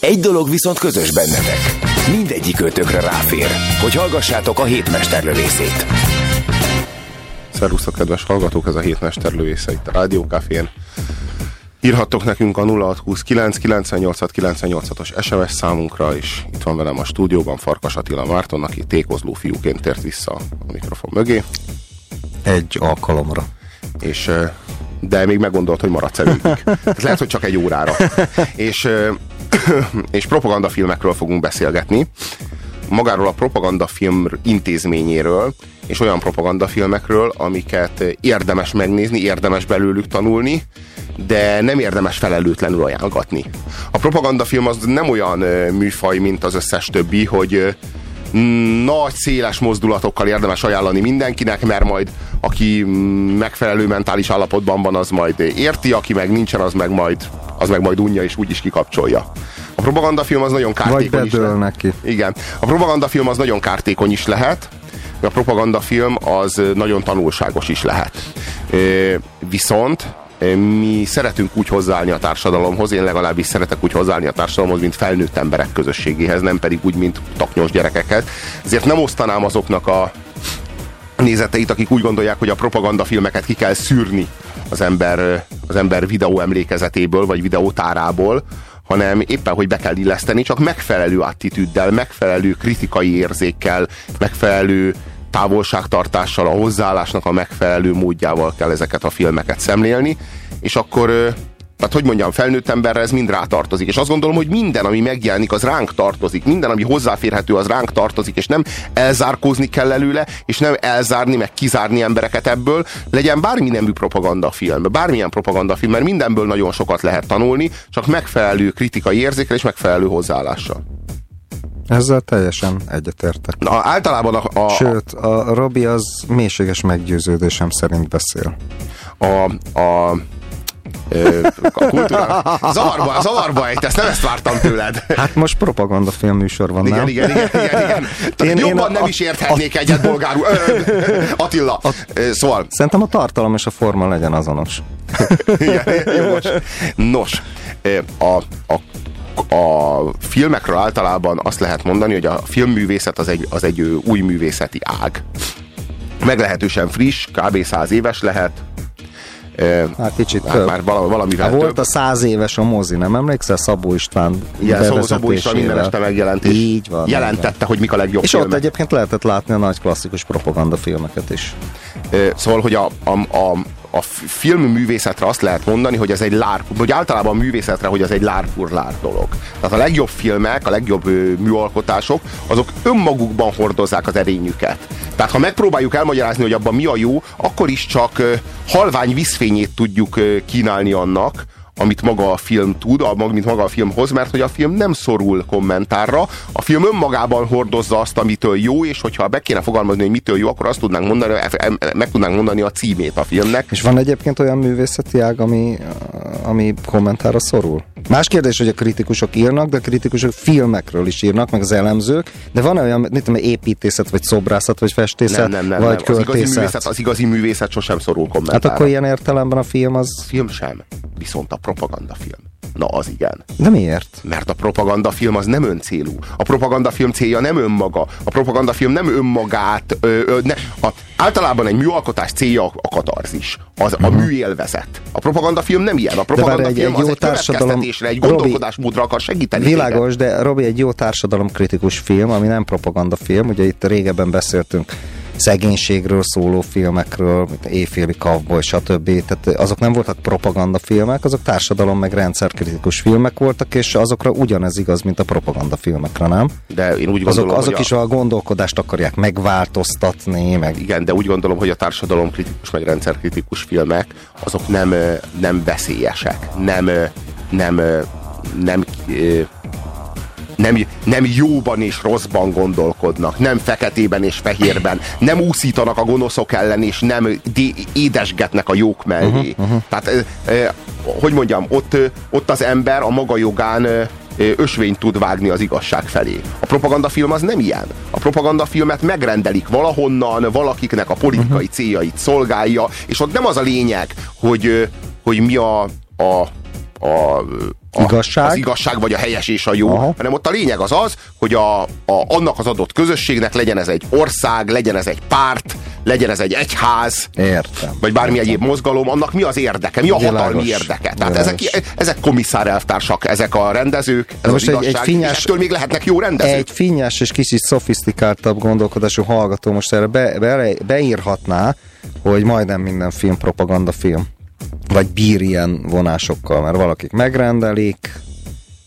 Egy dolog viszont közös bennetek. Mindegyik ötökre ráfér, hogy hallgassátok a hétmesterlövészét. Szervusztok, kedves hallgatók, ez a hétmesterlövésze itt a Rádiókafén. Írhattok nekünk a 0629 98 98 os SMS számunkra, és itt van velem a stúdióban Farkas Attila Márton, aki tékozló fiúként tért vissza a mikrofon mögé. Egy alkalomra. És, de még meggondolt, hogy maradsz végig. Ez lehet, hogy csak egy órára. és, és propagandafilmekről fogunk beszélgetni. Magáról a propagandafilm intézményéről, és olyan propagandafilmekről, amiket érdemes megnézni, érdemes belőlük tanulni, de nem érdemes felelőtlenül ajánlgatni. A propagandafilm az nem olyan műfaj, mint az összes többi, hogy nagy, széles mozdulatokkal érdemes ajánlani mindenkinek, mert majd aki megfelelő mentális állapotban van, az majd érti, aki meg nincsen, az meg majd, az meg majd unja és úgyis kikapcsolja. A propagandafilm az nagyon kártékony Vagy is lehet. neki. Igen. A propagandafilm az nagyon kártékony is lehet, a propagandafilm az nagyon tanulságos is lehet. Viszont mi szeretünk úgy hozzáállni a társadalomhoz, én legalábbis szeretek úgy hozzáállni a társadalomhoz, mint felnőtt emberek közösségéhez, nem pedig úgy, mint taknyos gyerekekhez. Ezért nem osztanám azoknak a nézeteit, akik úgy gondolják, hogy a propagandafilmeket ki kell szűrni az ember, az ember videó emlékezetéből, vagy videótárából, hanem éppen, hogy be kell illeszteni, csak megfelelő attitűddel, megfelelő kritikai érzékkel, megfelelő távolságtartással, a hozzáállásnak a megfelelő módjával kell ezeket a filmeket szemlélni, és akkor tehát hogy mondjam, felnőtt emberre ez mind rátartozik. És azt gondolom, hogy minden, ami megjelenik, az ránk tartozik. Minden, ami hozzáférhető, az ránk tartozik, és nem elzárkózni kell előle, és nem elzárni, meg kizárni embereket ebből. Legyen bármi nemű propagandafilm, bármilyen propagandafilm, mert mindenből nagyon sokat lehet tanulni, csak megfelelő kritikai érzékel és megfelelő hozzáállással. Ezzel teljesen egyetértek. Na, általában a, a, Sőt, a Robi az mélységes meggyőződésem szerint beszél. a, a a kultúra. Zavarba, zavarba ejtesz, nem ezt vártam tőled. Hát most propagandafilm műsor van, Igen, nem? igen, igen, igen, igen. Én, Én- jobban én nem a- is érthetnék egyet bolgárul. Ö, Attila, Ö, szóval, Szerintem a tartalom és a forma legyen azonos. igen, jogos. Nos, ö, a, a a filmekről általában azt lehet mondani, hogy a filmművészet az egy, az egy új művészeti ág. Meglehetősen friss, kb. száz éves lehet. Hát kicsit Hát több. már vala- valamivel Hát volt több. a száz éves a mozi, nem emlékszel? Szabó István Igen, Szabó Szabó István minden este megjelent, és Így van. jelentette, van. hogy mik a legjobb És filmek. ott egyébként lehetett látni a nagy klasszikus propagandafilmeket is. Ö, Szóval, hogy a, a, a, a filmművészetre azt lehet mondani, hogy ez egy lár, vagy általában a művészetre, hogy ez egy lárpurlár dolog. Tehát a legjobb filmek, a legjobb ö, műalkotások, azok önmagukban hordozzák az erényüket. Tehát ha megpróbáljuk elmagyarázni, hogy abban mi a jó, akkor is csak ö, halvány vízfényét tudjuk ö, kínálni annak, amit maga a film tud, amit maga a film hoz, mert hogy a film nem szorul kommentárra, a film önmagában hordozza azt, amitől jó, és hogyha be kéne fogalmazni, hogy mitől jó, akkor azt tudnánk mondani, meg tudnánk mondani a címét a filmnek. És van egyébként olyan művészeti ág, ami, ami kommentára szorul? Más kérdés, hogy a kritikusok írnak, de a kritikusok filmekről is írnak, meg az elemzők, de van olyan, mit tudom, építészet, vagy szobrászat, vagy festészet, Nem, nem, nem, vagy nem. Az igazi, költészet. művészet, az igazi művészet sosem szorul Hát kommentárra. akkor ilyen értelemben a film az... film sem, viszont a propagandafilm. Na, az igen. De miért? Mert a propagandafilm az nem öncélú. A propagandafilm célja nem önmaga. A propagandafilm nem önmagát. Ö, ö, ne, a, általában egy műalkotás célja a, katarzis, az, a műélvezet. A propagandafilm nem ilyen. A egy- propagandafilm egy az jó egy társadalom- egy Robi, gondolkodásmódra akar segíteni. téged. Világos, de Robi egy jó társadalomkritikus film, ami nem propagandafilm, ugye itt régebben beszéltünk szegénységről szóló filmekről, mint éjféli kavboly, stb. Tehát azok nem voltak propagandafilmek, azok társadalom meg rendszerkritikus filmek voltak, és azokra ugyanez igaz, mint a propagandafilmekre, nem? De én úgy Azok, gondolom, azok hogy is a gondolkodást akarják megváltoztatni, meg Igen, de úgy gondolom, hogy a társadalomkritikus, meg rendszerkritikus filmek, azok nem, nem veszélyesek, nem, nem, nem, ö, nem, nem jóban és rosszban gondolkodnak, nem feketében és fehérben, nem úszítanak a gonoszok ellen, és nem édesgetnek a jók mellé. Uh-huh, uh-huh. Tehát, eh, hogy mondjam, ott, ott az ember a maga jogán ösvényt tud vágni az igazság felé. A propagandafilm az nem ilyen. A propagandafilmet megrendelik valahonnan, valakiknek a politikai uh-huh. céljait szolgálja, és ott nem az a lényeg, hogy, hogy mi a, a a, a, igazság. az igazság, vagy a helyes és a jó, Aha. hanem ott a lényeg az az, hogy a, a, annak az adott közösségnek legyen ez egy ország, legyen ez egy párt, legyen ez egy egyház, Értem. vagy bármi Értem. egyéb mozgalom, annak mi az érdeke, mi a Világos. hatalmi érdeke. Tehát ezek, ezek komisszár elvtársak, ezek a rendezők, ez most az egy, igazság, egy finnyás, és ettől még lehetnek jó rendezők. Egy finnyás és kicsit szofisztikáltabb gondolkodású hallgató most erre be, be, beírhatná, hogy majdnem minden film propaganda film vagy bír ilyen vonásokkal, mert valakik megrendelik,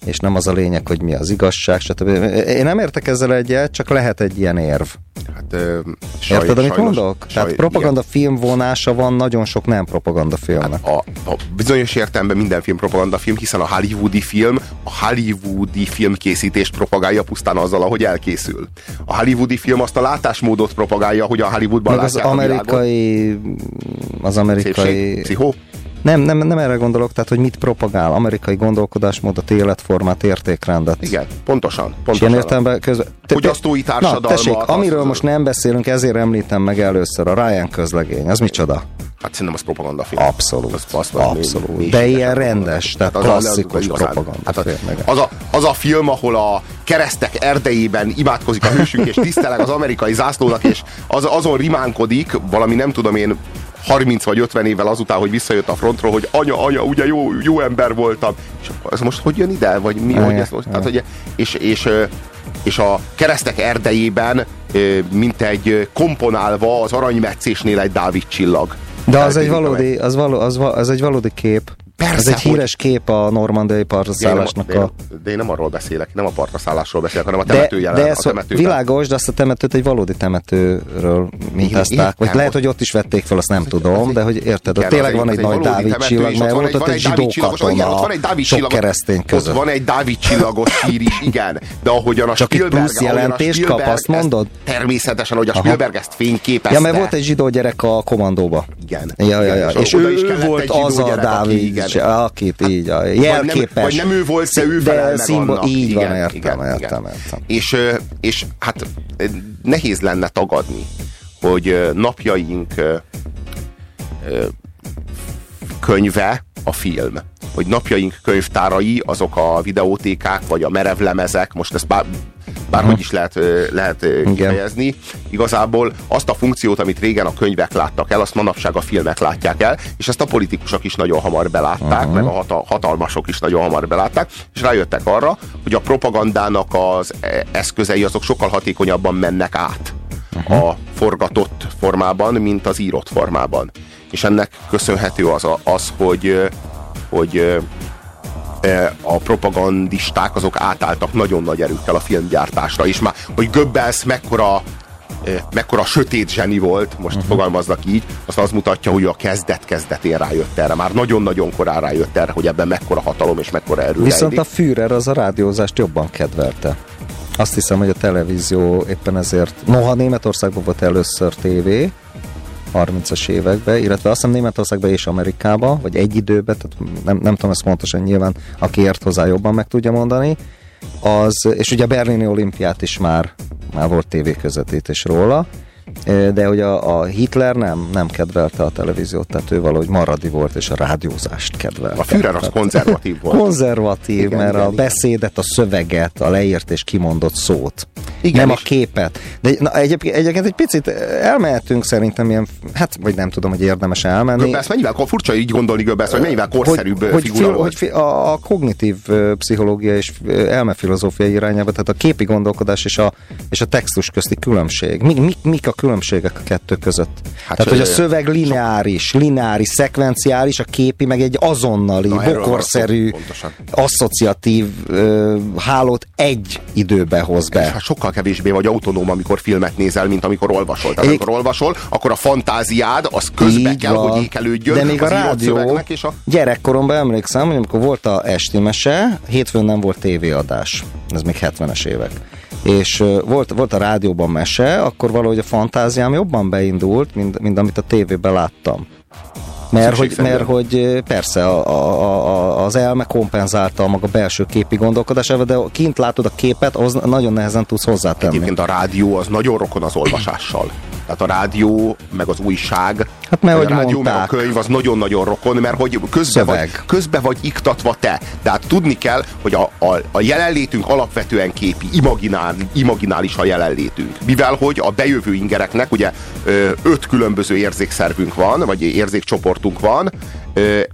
és nem az a lényeg, hogy mi az igazság, stb. Én nem értek ezzel egyet, csak lehet egy ilyen érv. Hát, ö, saj, Érted, amit sajnos, mondok? Saj, Tehát propaganda igen. film vonása van nagyon sok nem propaganda filmnek. Hát a, a bizonyos értelemben minden film propaganda film, hiszen a hollywoodi film a hollywoodi filmkészítést propagálja pusztán azzal, ahogy elkészül. A hollywoodi film azt a látásmódot propagálja, hogy a Hollywoodban Meg az amerikai, az amerikai... Szépség, pszichó? Nem, nem, nem erre gondolok, tehát hogy mit propagál, amerikai gondolkodásmódot, életformát, értékrendet. Igen, pontosan. pontosan. ilyen értelemben közben... Te, Fogyasztói társadalmat. Na, tessék, amiről most nem beszélünk, ezért említem meg először, a Ryan közlegény, az micsoda? Hát szerintem az propaganda film. Abszolút. Az, az abszolút. Még, De ilyen rendes, tehát hát klasszikus az, propaganda hát film. Az a, az a film, ahol a keresztek erdejében imádkozik a hősünk, és tiszteleg az amerikai zászlónak, és az, azon rimánkodik, valami nem tudom én, 30 vagy 50 évvel azután, hogy visszajött a frontról, hogy anya, anya, ugye jó, jó ember voltam. És ez most hogy jön ide? Vagy mi, hogy ez most? Tehát, hogy, és, és, és a keresztek erdejében, mint egy komponálva az aranymetszésnél egy Dávid csillag. De az egy valódi, az, való, az, az egy valódi kép. Persze, Ez egy híres hogy... kép a normandiai partraszállásnak. De, a... de én nem arról beszélek, nem a partraszállásról beszélek, hanem a temető de, de ez a Világos, de azt a temetőt egy valódi temetőről mintázták. Vagy lehet, hogy ott is vették fel, azt nem tudom, de hogy érted, ott tényleg van egy nagy Dávid csillag, mert volt ott egy zsidó katona, sok keresztény között. Ott van egy Dávid csillagos sír is, igen. De ahogyan a Csak egy plusz jelentést kap, azt mondod? Természetesen, hogy a Spielberg ezt fényképezte. Ja, mert volt egy zsidó gyerek a komandóba. Igen. Ja, ja, ja. És ő volt az a Dávid is, akit így, a jelképes. Vagy nem, vagy nem ő volt, de ő felel meg szimbo- annak. Így igen, van, értem, igen, értem, igen. értem. És, és hát nehéz lenne tagadni, hogy napjaink könyve a film. Hogy napjaink könyvtárai azok a videótékák, vagy a merevlemezek, most ezt bár, bárhogy mhm. is lehet, lehet kifejezni. Igazából azt a funkciót, amit régen a könyvek láttak el, azt manapság a filmek látják el, és ezt a politikusok is nagyon hamar belátták, uh-huh. meg a hatalmasok is nagyon hamar belátták, és rájöttek arra, hogy a propagandának az e, eszközei azok sokkal hatékonyabban mennek át uh-huh. a forgatott formában, mint az írott formában. És ennek köszönhető az, az hogy, hogy a propagandisták azok átálltak nagyon nagy erőkkel a filmgyártásra, és már, hogy Goebbels mekkora mekkora sötét zseni volt, most uh-huh. fogalmaznak így, azt az mutatja, hogy a kezdet-kezdetén rájött erre. Már nagyon-nagyon korán rájött erre, hogy ebben mekkora hatalom és mekkora erő Viszont rejlik. a Führer az a rádiózást jobban kedvelte. Azt hiszem, hogy a televízió éppen ezért, noha Németországban volt először tévé, 30-as években, illetve azt hiszem Németországban és Amerikában, vagy egy időben, tehát nem, nem tudom ezt pontosan nyilván, aki ért hozzá jobban meg tudja mondani, az, és ugye a berlini olimpiát is már, már volt tévéközvetítés róla, de hogy a, a Hitler nem, nem kedvelte a televíziót, tehát ő valahogy maradi volt, és a rádiózást kedvelte. A Führer az konzervatív volt. Konzervatív, igen, mert igen, a beszédet, a szöveget, a leírt és kimondott szót. Igen, nem a képet. De na, egyébként, egyébként egy picit elmehetünk szerintem ilyen, hát vagy nem tudom, hogy érdemes elmenni. Göbbels mennyivel furcsa így gondolni Göbbels, hogy mennyivel korszerűbb hogy, figura hogy, volt. Hogy a, a kognitív pszichológia és elmefilozófia irányába, tehát a képi gondolkodás és a, és a textus közti különbség. Mi, mi, mik a különbségek a kettő között? Hát tehát, hogy a szöveg lineáris, lineáris, szekvenciális, a képi meg egy azonnali, Na, bokorszerű, asszociatív uh, hálót egy időbe hoz be. Hát sokkal sokkal kevésbé vagy autonóm, amikor filmet nézel, mint amikor olvasol. Tehát Ég- amikor olvasol, akkor a fantáziád az közbe Így kell, van. hogy ékelődjön De még a rádió, és a... gyerekkoromban emlékszem, hogy amikor volt a esti mese, hétfőn nem volt tévéadás. Ez még 70-es évek. És volt, volt a rádióban mese, akkor valahogy a fantáziám jobban beindult, mint, mint amit a tévében láttam. Mert hogy, mert hogy persze a, a, a, az elme kompenzálta a maga belső képi gondolkodásával, de kint látod a képet, az nagyon nehezen tudsz hozzátenni. Egyébként a rádió az nagyon rokon az olvasással. Tehát a rádió, meg az újság, Hát mert vagy a hogy rádió, meg a mondták. könyv az nagyon-nagyon rokon, mert hogy közbe vagy, Szöveg. közbe vagy iktatva te. De hát tudni kell, hogy a, a, a jelenlétünk alapvetően képi, imaginál, imaginális a jelenlétünk. Mivel hogy a bejövő ingereknek ugye öt különböző érzékszervünk van, vagy érzékcsoportunk van,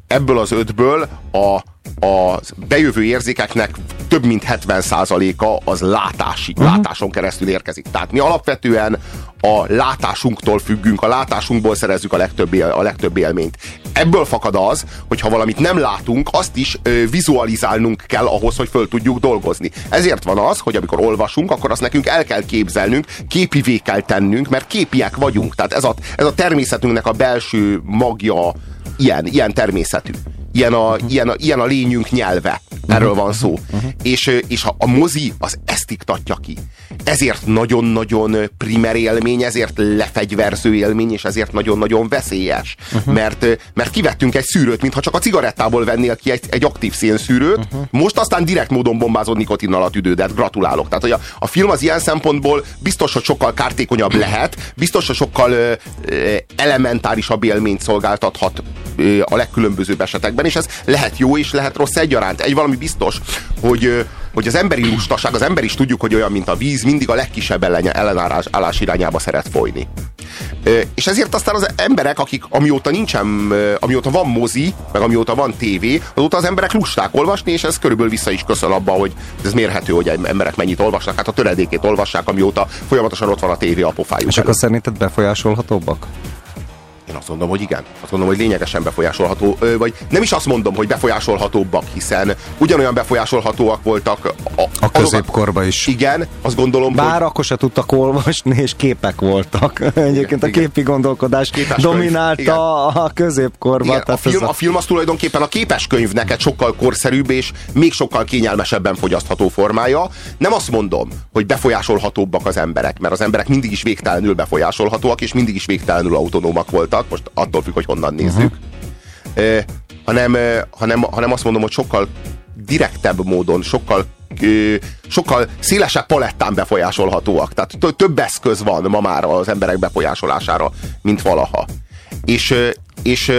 ebből az ötből a a bejövő érzékeknek több mint 70%-a az látási, uh-huh. látáson keresztül érkezik. Tehát mi alapvetően a látásunktól függünk, a látásunkból szerezzük a legtöbb, él, a legtöbb élményt. Ebből fakad az, hogy ha valamit nem látunk, azt is ö, vizualizálnunk kell ahhoz, hogy föl tudjuk dolgozni. Ezért van az, hogy amikor olvasunk, akkor azt nekünk el kell képzelnünk, képivé kell tennünk, mert képiek vagyunk. Tehát ez a, ez a természetünknek a belső magja ilyen, ilyen természetű. Ilyen a, ilyen, a, ilyen a lényünk nyelve. Erről van szó. És, ö, és a, a mozi az ezt iktatja ki. Ezért nagyon-nagyon primer élmény, ezért lefegyverző élmény, és ezért nagyon-nagyon veszélyes. Mert, ö, mert kivettünk egy szűrőt, mintha csak a cigarettából vennél ki egy, egy aktív szénszűrőt, most aztán direkt módon bombázott nikotinnal a tüdődet. Gratulálok. Tehát, hogy a, a film az ilyen szempontból biztos, hogy sokkal kártékonyabb lehet, biztos, hogy sokkal ö, ö, elementárisabb élményt szolgáltathat ö, a legkülönbözőbb esetekben, és ez lehet jó és lehet rossz egyaránt. Egy valami biztos, hogy, hogy az emberi lustaság, az ember is tudjuk, hogy olyan, mint a víz, mindig a legkisebb ellen, ellenállás állás irányába szeret folyni. És ezért aztán az emberek, akik amióta nincsen, amióta van mozi, meg amióta van tévé, azóta az emberek lusták olvasni, és ez körülbelül vissza is köszön abba, hogy ez mérhető, hogy emberek mennyit olvasnak. Hát a töredékét olvassák, amióta folyamatosan ott van a tévé a pofájuk. És akkor szerinted befolyásolhatóbbak? Én azt mondom, hogy igen. Azt mondom, hogy lényegesen befolyásolható, vagy nem is azt mondom, hogy befolyásolhatóbbak, hiszen ugyanolyan befolyásolhatóak voltak a, A középkorban is. Igen, azt gondolom, Bár hogy akkor se tudtak olvasni, és képek voltak. Egyébként a igen. képi gondolkodás Képes könyv, dominálta igen. a középkorban. igen, a, film, ez a film az tulajdonképpen a képeskönyvnek egy sokkal korszerűbb és még sokkal kényelmesebben fogyasztható formája. Nem azt mondom, hogy befolyásolhatóbbak az emberek, mert az emberek mindig is végtelenül befolyásolhatóak, és mindig is végtelenül autonómak voltak, most attól függ, hogy honnan nézzük. Uh-huh. hanem, ö, hanem, hanem azt mondom, hogy sokkal direktebb módon, sokkal ö, sokkal szélesebb palettán befolyásolhatóak. Tehát tö- több eszköz van ma már az emberek befolyásolására, mint valaha. És, és,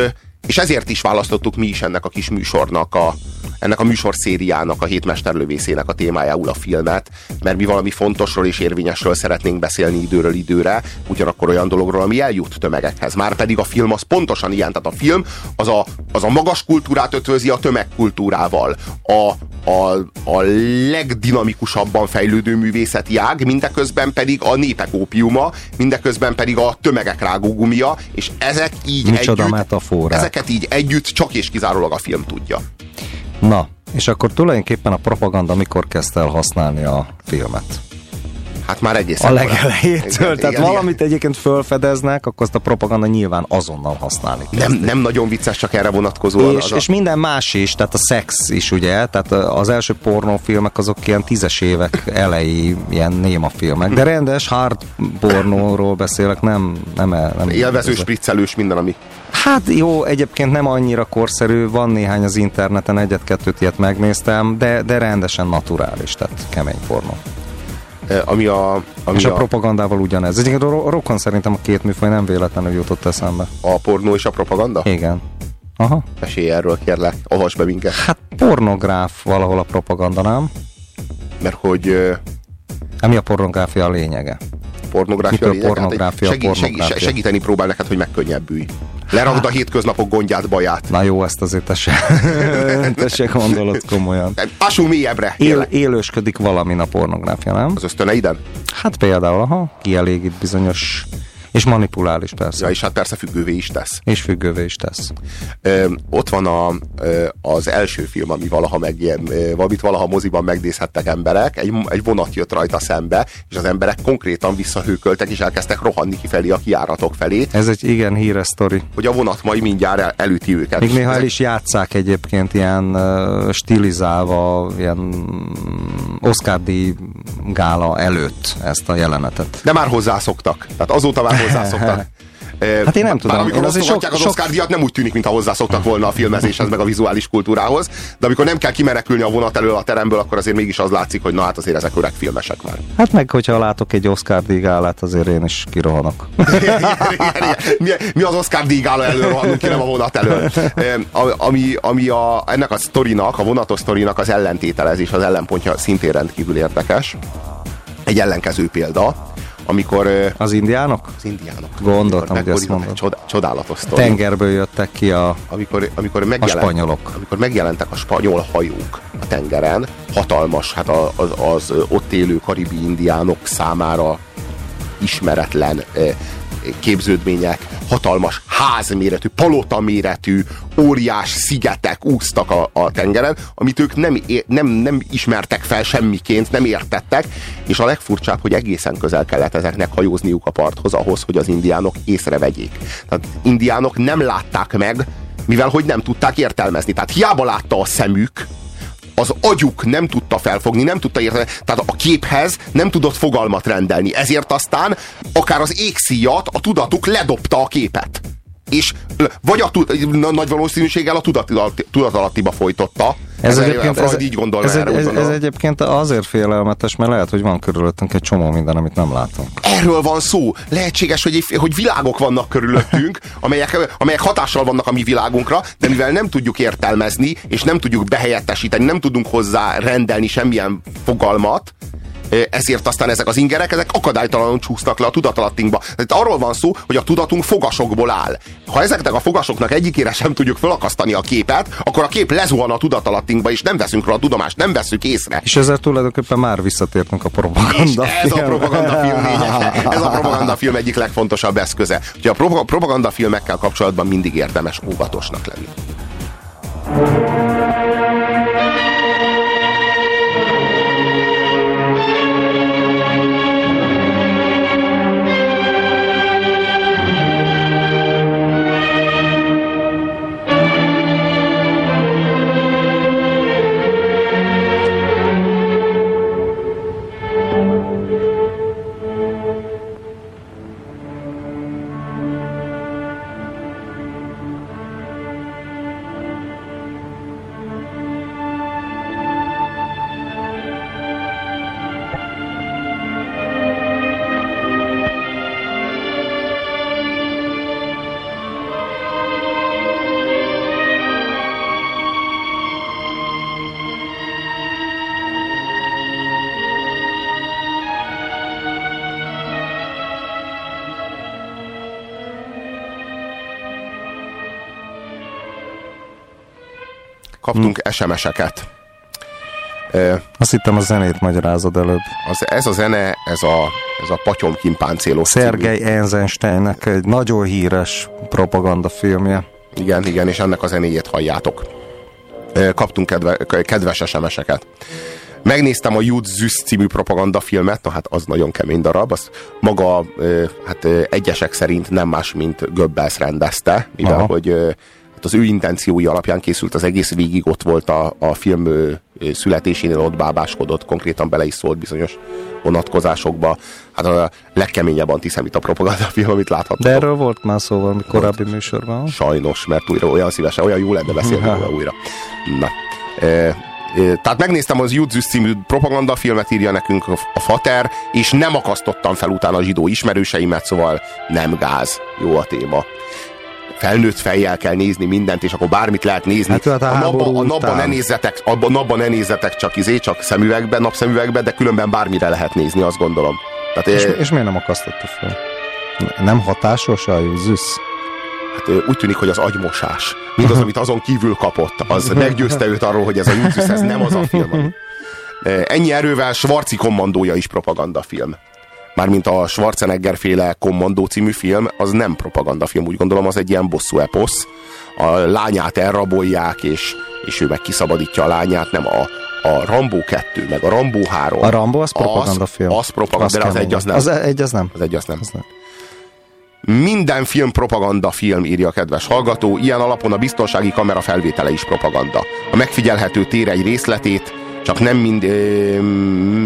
és ezért is választottuk mi is ennek a kis műsornak, a, ennek a műsorszériának, a hétmesterlövészének a témájául a filmet, mert mi valami fontosról és érvényesről szeretnénk beszélni időről időre, ugyanakkor olyan dologról, ami eljut tömegekhez. Már pedig a film az pontosan ilyen, tehát a film az a, az a magas kultúrát ötvözi a tömegkultúrával. A, a, a legdinamikusabban fejlődő művészeti ág, mindeközben pedig a népek ópiuma, mindeközben pedig a tömegek rágógumia, és ezek így Micsoda együtt, metaforák. ezeket így együtt csak és kizárólag a film tudja. Na, és akkor tulajdonképpen a propaganda mikor kezdte el használni a filmet? Hát már egészen A legelejétől. Igen, Tehát igen, valamit egyébként felfedeznek, akkor azt a propaganda nyilván azonnal használni Nem, nem nagyon vicces, csak erre vonatkozóan. És, az a- és minden más is, tehát a szex is ugye, tehát az első pornófilmek azok ilyen tízes évek elejé ilyen néma filmek, de rendes hard pornóról beszélek, nem, nem, nem Élvező, spriccelős, minden, ami... Hát jó, egyébként nem annyira korszerű, van néhány az interneten, egyet-kettőt ilyet megnéztem, de, de rendesen naturális, tehát kemény pornó. Eh, ami a, ami És a a, propagandával ugyanez. Egyébként a ro- rokon szerintem a két műfaj nem véletlenül jutott eszembe. a pornó és a propaganda? Igen. Aha. Mesélj erről, kérlek, olvasd be minket. Hát pornográf valahol a propaganda, nem? Mert hogy Ami a pornográfia a lényege. Pornográfia Mitől hát, pornográfia, segí- segí- pornográfia? segíteni próbál neked, hogy megkönnyebbülj. Lerakd a hétköznapok gondját, baját. Na jó, ezt azért te se, te se gondolod komolyan. Ásunk mélyebbre, Él, élősködik valamin a pornográfia, nem? Az ösztöneiden? Hát például, aha, kielégít bizonyos És manipulál is persze. Ja, és hát persze függővé is tesz. És függővé is tesz. Ö, ott van a, az első film, ami valaha meg, ö, valamit valaha moziban megnézhettek emberek, egy, egy vonat jött rajta szembe, és az emberek konkrétan visszahőköltek, és elkezdtek rohanni kifelé a kiáratok felé, Ez egy igen híres sztori. hogy a vonat majd mindjárt el, elüti őket. Még néha el Ezek- is játszák egyébként ilyen stilizálva, ilyen mm, Oscar díj gála előtt ezt a jelenetet. De már hozzászoktak. Tehát azóta már hozzászoktak. Hát én nem tudom. Bár amikor Én azért sok, sok- az sok- Oscar díjat, nem úgy tűnik, mintha hozzászoktak volna a filmezéshez, meg a vizuális kultúrához, de amikor nem kell kimenekülni a vonat elől a teremből, akkor azért mégis az látszik, hogy na hát azért ezek öreg filmesek már. Hát meg, hogyha látok egy Oscar díj gálát, azért én is kirohanok. igen, igen, igen. Mi, mi az Oscar díjgála elől rohanunk ki, nem a vonat elől. A- Ami, ami a, ennek a sztorinak, a vonatos sztorinak az ellentételezés, az ellenpontja szintén rendkívül érdekes. Egy ellenkező példa, amikor Az indiánok? az indiánok Gondoltam, hogy ezt mondod. egy Csoda, csodálatos sztori. Tengerből jöttek ki a... amikor, amikor, megjelent, spanyolok. amikor megjelentek a spanyol hajók a tengeren, hatalmas, hát a- az, az ott élő karibi indiánok számára ismeretlen képződmények, hatalmas házméretű, palota méretű, óriás szigetek úsztak a, a tengeren, amit ők nem, nem, nem ismertek fel semmiként, nem értettek, és a legfurcsább, hogy egészen közel kellett ezeknek hajózniuk a parthoz ahhoz, hogy az indiánok észrevegyék. Tehát indiánok nem látták meg, mivel hogy nem tudták értelmezni. Tehát hiába látta a szemük, az agyuk nem tudta felfogni, nem tudta érteni, tehát a képhez nem tudott fogalmat rendelni. Ezért aztán akár az égszíjat, a tudatuk ledobta a képet. És vagy a tud, na- nagy valószínűséggel a tudatalatti- tudatalattiba folytotta. Ez, ez a Freud így gondol ez, erre, ez, ez egyébként azért félelmetes, mert lehet, hogy van körülöttünk egy csomó minden, amit nem látunk. Erről van szó. Lehetséges, hogy, hogy világok vannak körülöttünk, amelyek, amelyek hatással vannak a mi világunkra, de mivel nem tudjuk értelmezni, és nem tudjuk behelyettesíteni, nem tudunk hozzá rendelni semmilyen fogalmat, ezért aztán ezek az ingerek, ezek akadálytalanul csúsznak le a tudatalattinkba. Tehát arról van szó, hogy a tudatunk fogasokból áll. Ha ezeknek a fogasoknak egyikére sem tudjuk felakasztani a képet, akkor a kép lezuhan a tudatalattinkba, és nem veszünk róla tudomást, nem veszük észre. És ezzel tulajdonképpen már visszatértünk a És propaganda ez a propagandafilm lényege. Ez a propagandafilm egyik legfontosabb eszköze. Úgyhogy a propa- propagandafilmekkel kapcsolatban mindig érdemes óvatosnak lenni. Kaptunk SMS-eket. Ö, Azt hittem a zenét magyarázod előbb. Az, ez a zene, ez a, ez a Patyomkin páncélos. Szergei Eisensteinnek egy nagyon híres propaganda filmje. Igen, igen, és ennek a zenéjét halljátok. Kaptunk kedve, kedves SMS-eket. Megnéztem a Jud Züss című propagandafilmet, na hát az nagyon kemény darab, az maga hát egyesek szerint nem más, mint Goebbels rendezte, mivel Aha. hogy az ő intenciói alapján készült az egész végig, ott volt a, a film ö, ö, születésénél, ott bábáskodott, konkrétan bele is szólt bizonyos vonatkozásokba. Hát a legkeményebb antiszemita propagandafilm, amit láthatunk. De erről volt már szó valami korábbi műsorban. Sajnos, mert újra olyan szívesen, olyan jó lenne beszélni róla újra. Na. E, tehát megnéztem az Judzus című propagandafilmet, írja nekünk a- a Fater, és nem akasztottam fel utána a zsidó ismerőseimet, szóval nem gáz. Jó a téma. Felnőtt fejjel kell nézni mindent, és akkor bármit lehet nézni. Hát, hát a a, napba, a napban ne nézzetek, abban napban ne nézzetek csak izé, csak szemüvegben, napszemüvegben, de különben bármire lehet nézni, azt gondolom. Tehát, És, e, és miért nem akasztotta fel? Nem hatásos a Züsz? Hát úgy tűnik, hogy az agymosás, mindaz, amit azon kívül kapott, az meggyőzte őt arról, hogy ez a Jutsus, ez nem az a film. Ennyi erővel Svarci kommandója is propagandafilm. Mármint a Schwarzenegger féle Kommandó című film, az nem propagandafilm, úgy gondolom, az egy ilyen bosszú eposz. A lányát elrabolják, és, és ő meg kiszabadítja a lányát, nem a, a Rambo 2, meg a Rambo 3. A Rambo az propagandafilm. Az, az propaganda, de az egy az nem. Az egy az nem. Az egy az nem. Az nem. Minden film propaganda film, írja a kedves hallgató, ilyen alapon a biztonsági kamera felvétele is propaganda. A megfigyelhető tér egy részletét, csak nem, mind,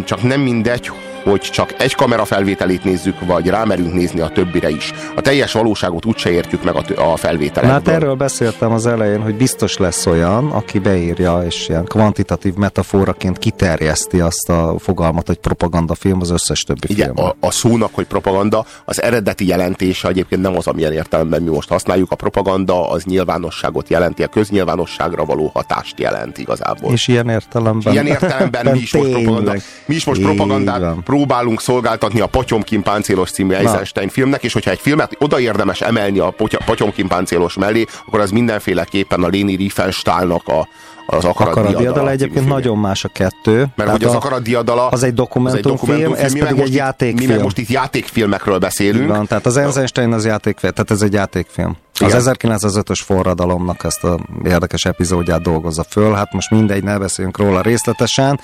csak nem mindegy, hogy csak egy kamera felvételét nézzük, vagy rámerünk nézni a többire is. A teljes valóságot úgyse értjük meg a, a felvételekből. Hát erről beszéltem az elején, hogy biztos lesz olyan, aki beírja, és ilyen kvantitatív metaforaként kiterjeszti azt a fogalmat, hogy propagandafilm az összes többi Igen, film. a, a szónak, hogy propaganda, az eredeti jelentése egyébként nem az, amilyen értelemben mi most használjuk. A propaganda az nyilvánosságot jelenti, a köznyilvánosságra való hatást jelent igazából. És ilyen értelemben. Ilyen értelemben mi is most propaganda, mi is most propagandát. Próbálunk szolgáltatni a Potyomkin páncélos című Eisenstein filmnek, és hogyha egy filmet oda érdemes emelni a Potyomkin páncélos mellé, akkor az mindenféleképpen a Léni Riefenstahlnak a, az akarat, Akarat diadala diadala egyébként filmje. nagyon más a kettő. Mert Tehát hogy az akarat diadala az egy dokumentumfilm, ez mi pedig egy játékfilm. Mi meg most itt játékfilmekről beszélünk. Van, tehát az Eisenstein az játékfilm, tehát ez egy játékfilm. Igen. Az 1905-ös forradalomnak ezt a érdekes epizódját dolgozza föl, hát most mindegy, ne beszéljünk róla részletesen,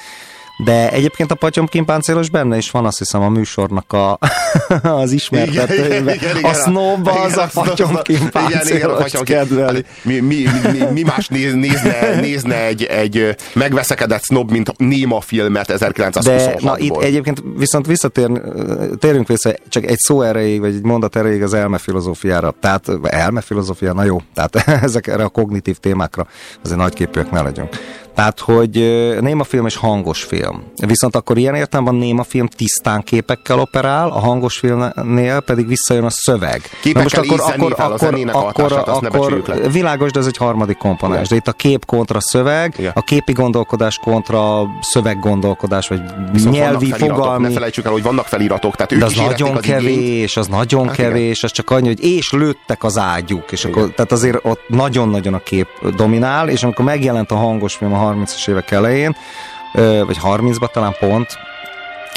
de egyébként a Patyomkin páncélos benne is van, azt hiszem a műsornak a, az ismertetőjében. A snob az a Patyomkin páncélos kedveli. Mi, mi, mi, mi más néz, nézne, nézne egy, egy megveszekedett snob, mint Néma filmet 1926-ból. De na itt egyébként viszont visszatér, térjünk vissza csak egy szó erejéig, vagy egy mondat erejéig az elmefilozófiára. Tehát elmefilozófia, na jó, tehát ezekre a kognitív témákra azért nagyképűek ne legyünk. Tehát, hogy néma film és hangos film. Viszont akkor ilyen értelemben a néma film tisztán képekkel operál, a hangos filmnél pedig visszajön a szöveg. Képekkel és zenével, a zenének a hatását, azt ne. Világos, de ez egy harmadik komponens. De itt a kép kontra szöveg, Igen. a képi gondolkodás kontra szöveggondolkodás, vagy Viszont nyelvi, fogalmi. Ne felejtsük el, hogy vannak feliratok, tehát ők De az nagyon az kevés, az nagyon Hát kevés, az csak annyi, hogy és lőttek az ágyuk, és akkor, tehát azért ott nagyon-nagyon a kép dominál, és amikor megjelent a hangos film a 30-as évek elején, vagy 30-ban talán pont,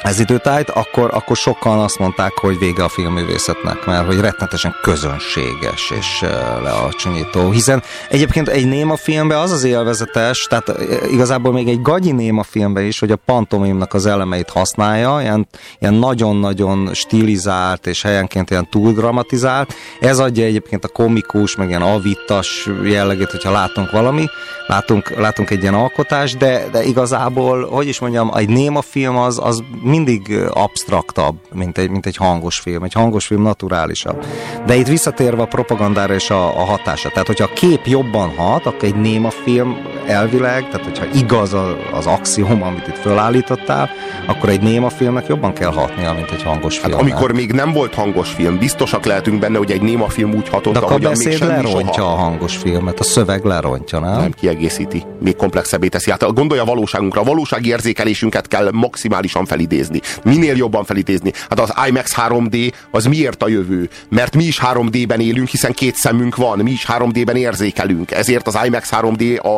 ez időtájt, akkor, akkor sokan azt mondták, hogy vége a filmművészetnek, mert hogy rettenetesen közönséges és lealacsonyító. Hiszen egyébként egy néma filmben az az élvezetes, tehát igazából még egy gagyi néma filmben is, hogy a pantomimnak az elemeit használja, ilyen, ilyen nagyon-nagyon stilizált és helyenként ilyen túl dramatizált. Ez adja egyébként a komikus, meg ilyen avittas jellegét, hogyha látunk valami, látunk, látunk egy ilyen alkotást, de, de igazából, hogy is mondjam, egy néma film az, az mindig absztraktabb, mint egy, mint egy hangos film. Egy hangos film naturálisabb. De itt visszatérve a propagandára és a, a hatása. Tehát, hogyha a kép jobban hat, akkor egy néma film elvileg, tehát hogyha igaz az, az axiom, amit itt fölállítottál, akkor egy néma filmnek jobban kell hatnia, mint egy hangos Hát film. amikor még nem volt hangos film, biztosak lehetünk benne, hogy egy néma film úgy hatott, de akkor a ahogyan még semmi lerontja soha. a hangos filmet, a szöveg lerontja, nem? nem kiegészíti, még komplexebbé teszi. Hát gondolja a valóságunkra, a valósági érzékelésünket kell maximálisan felidézni. Minél jobban felidézni. Hát az IMAX 3D az miért a jövő? Mert mi is 3D-ben élünk, hiszen két szemünk van, mi is 3D-ben érzékelünk. Ezért az IMAX 3D a,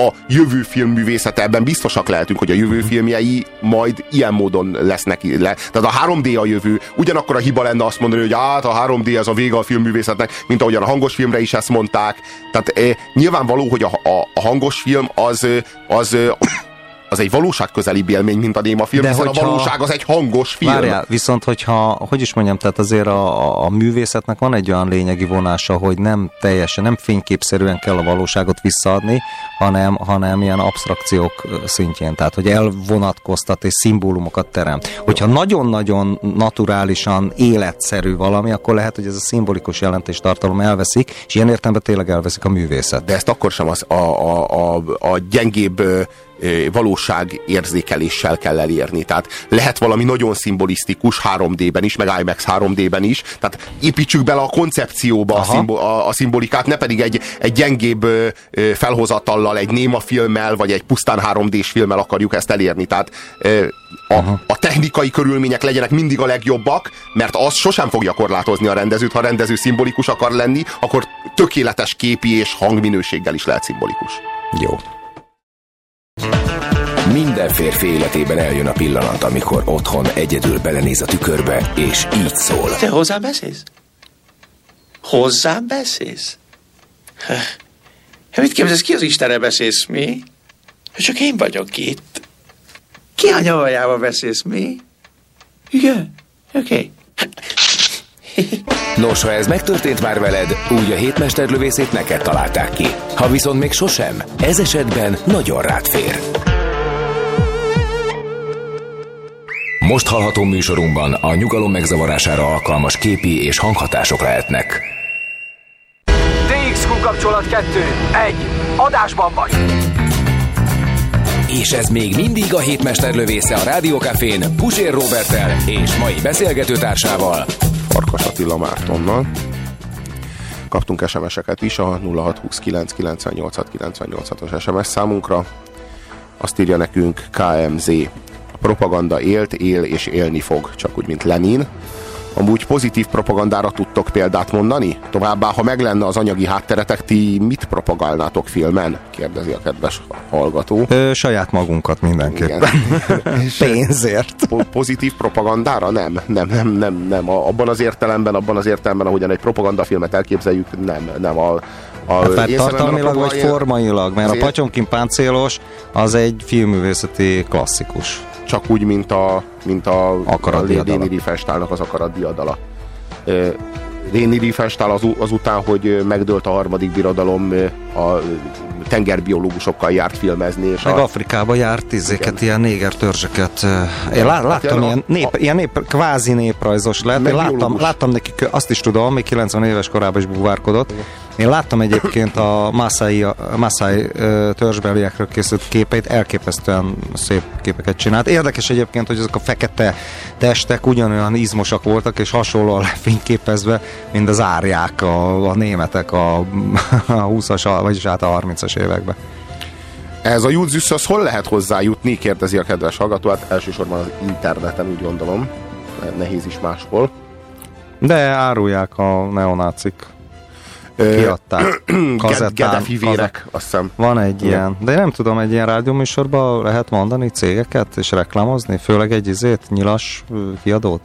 a jövő filmművészete, ebben biztosak lehetünk, hogy a jövő filmjei majd ilyen módon lesznek. Le. Tehát a 3D a jövő, ugyanakkor a hiba lenne azt mondani, hogy hát a 3D az a vége a filmművészetnek, mint ahogyan a hangos filmre is ezt mondták. Tehát eh, nyilvánvaló, hogy a, a, a hangos film az, eh, az, eh, az egy valóságközelibb élmény, mint a néma film, De hiszen hogyha- a valóság az egy hangos film. Várjál, viszont hogyha, hogy is mondjam, tehát azért a, a, a művészetnek van egy olyan lényegi vonása, hogy nem teljesen, nem fényképszerűen kell a valóságot visszaadni, hanem, hanem ilyen abstrakciók szintjén, tehát hogy elvonatkoztat és szimbólumokat teremt. Hogyha nagyon-nagyon naturálisan életszerű valami, akkor lehet, hogy ez a szimbolikus jelentéstartalom elveszik, és ilyen értelemben tényleg elveszik a művészet. de ezt akkor sem az, a, a, a, a gyengébb valóság érzékeléssel kell elérni. Tehát lehet valami nagyon szimbolisztikus 3D-ben is, meg IMAX 3D-ben is. Tehát építsük bele a koncepcióba a, szimbo, a, a szimbolikát, ne pedig egy, egy gyengébb felhozatallal, egy néma filmmel, vagy egy pusztán 3D-s filmmel akarjuk ezt elérni. Tehát a, a technikai körülmények legyenek mindig a legjobbak, mert az sosem fogja korlátozni a rendezőt. Ha a rendező szimbolikus akar lenni, akkor tökéletes képi és hangminőséggel is lehet szimbolikus. Jó. Minden férfi életében eljön a pillanat, amikor otthon egyedül belenéz a tükörbe, és így szól. Te hozzám beszélsz? Hozzám beszélsz? Hát mit képzelsz, ki az Istenre beszélsz, mi? Csak én vagyok itt. Ki a nyavajába beszélsz, mi? Igen, oké. Okay. Nos, ha ez megtörtént már veled, úgy a hétmesterlövészét neked találták ki. Ha viszont még sosem, ez esetben nagyon rád fér. Most hallható műsorunkban a nyugalom megzavarására alkalmas képi és hanghatások lehetnek. DXQ kapcsolat 2. 1. Adásban vagy. És ez még mindig a hétmester lövésze a Rádiókafén Pusér Robertel és mai beszélgetőtársával Farkas Attila Mártonnal. Kaptunk SMS-eket is a 0629 os SMS számunkra. Azt írja nekünk KMZ. Propaganda élt, él és élni fog, csak úgy, mint Lenin. Amúgy pozitív propagandára tudtok példát mondani? Továbbá, ha meg lenne az anyagi hátteretek, ti mit propagálnátok filmen? Kérdezi a kedves hallgató. Ö, saját magunkat mindenképpen. Pénzért. Po- pozitív propagandára? Nem, nem, nem, nem, nem. Abban az értelemben, abban az értelemben, ahogyan egy propagandafilmet elképzeljük, nem, nem. A, a, Hát, tartalmilag vagy formailag, mert azért- a Patyomkin páncélos az egy filmművészeti klasszikus. csak úgy, mint a, mint a, Akarat a. Léni Riefenstahlnak az akarat diadala. Ö, Léni Riefenstahl az, azután, hogy megdőlt a harmadik birodalom, a tengerbiológusokkal járt filmezni, és Meg a, Afrikába járt izéket, ilyen néger törzseket. Én lá, láttam ilyen a- ilyen, nép, a- ilyen nép, kvázi néprajzos lehet. Én láttam, láttam nekik, azt is tudom, még 90 éves korában is búvárkodott. Én láttam egyébként a Masai, a Masai törzsbeliekről készült képeit, elképesztően szép képeket csinált. Érdekes egyébként, hogy ezek a fekete testek ugyanolyan izmosak voltak, és hasonlóan lefényképezve, mint az árják, a, a németek a, a 20-as, vagyis hát a 30-as években. ez a az hol lehet hozzájutni, kérdezi a kedves hallgató, hát elsősorban az interneten, úgy gondolom. Nehéz is máshol. De árulják a neonácik. Kiadták. Kazettán. Gedefi vérek, azt hiszem. Van egy Igen. ilyen, de én nem tudom, egy ilyen rádióműsorban lehet mondani cégeket és reklámozni, főleg egy izét, nyilas kiadót.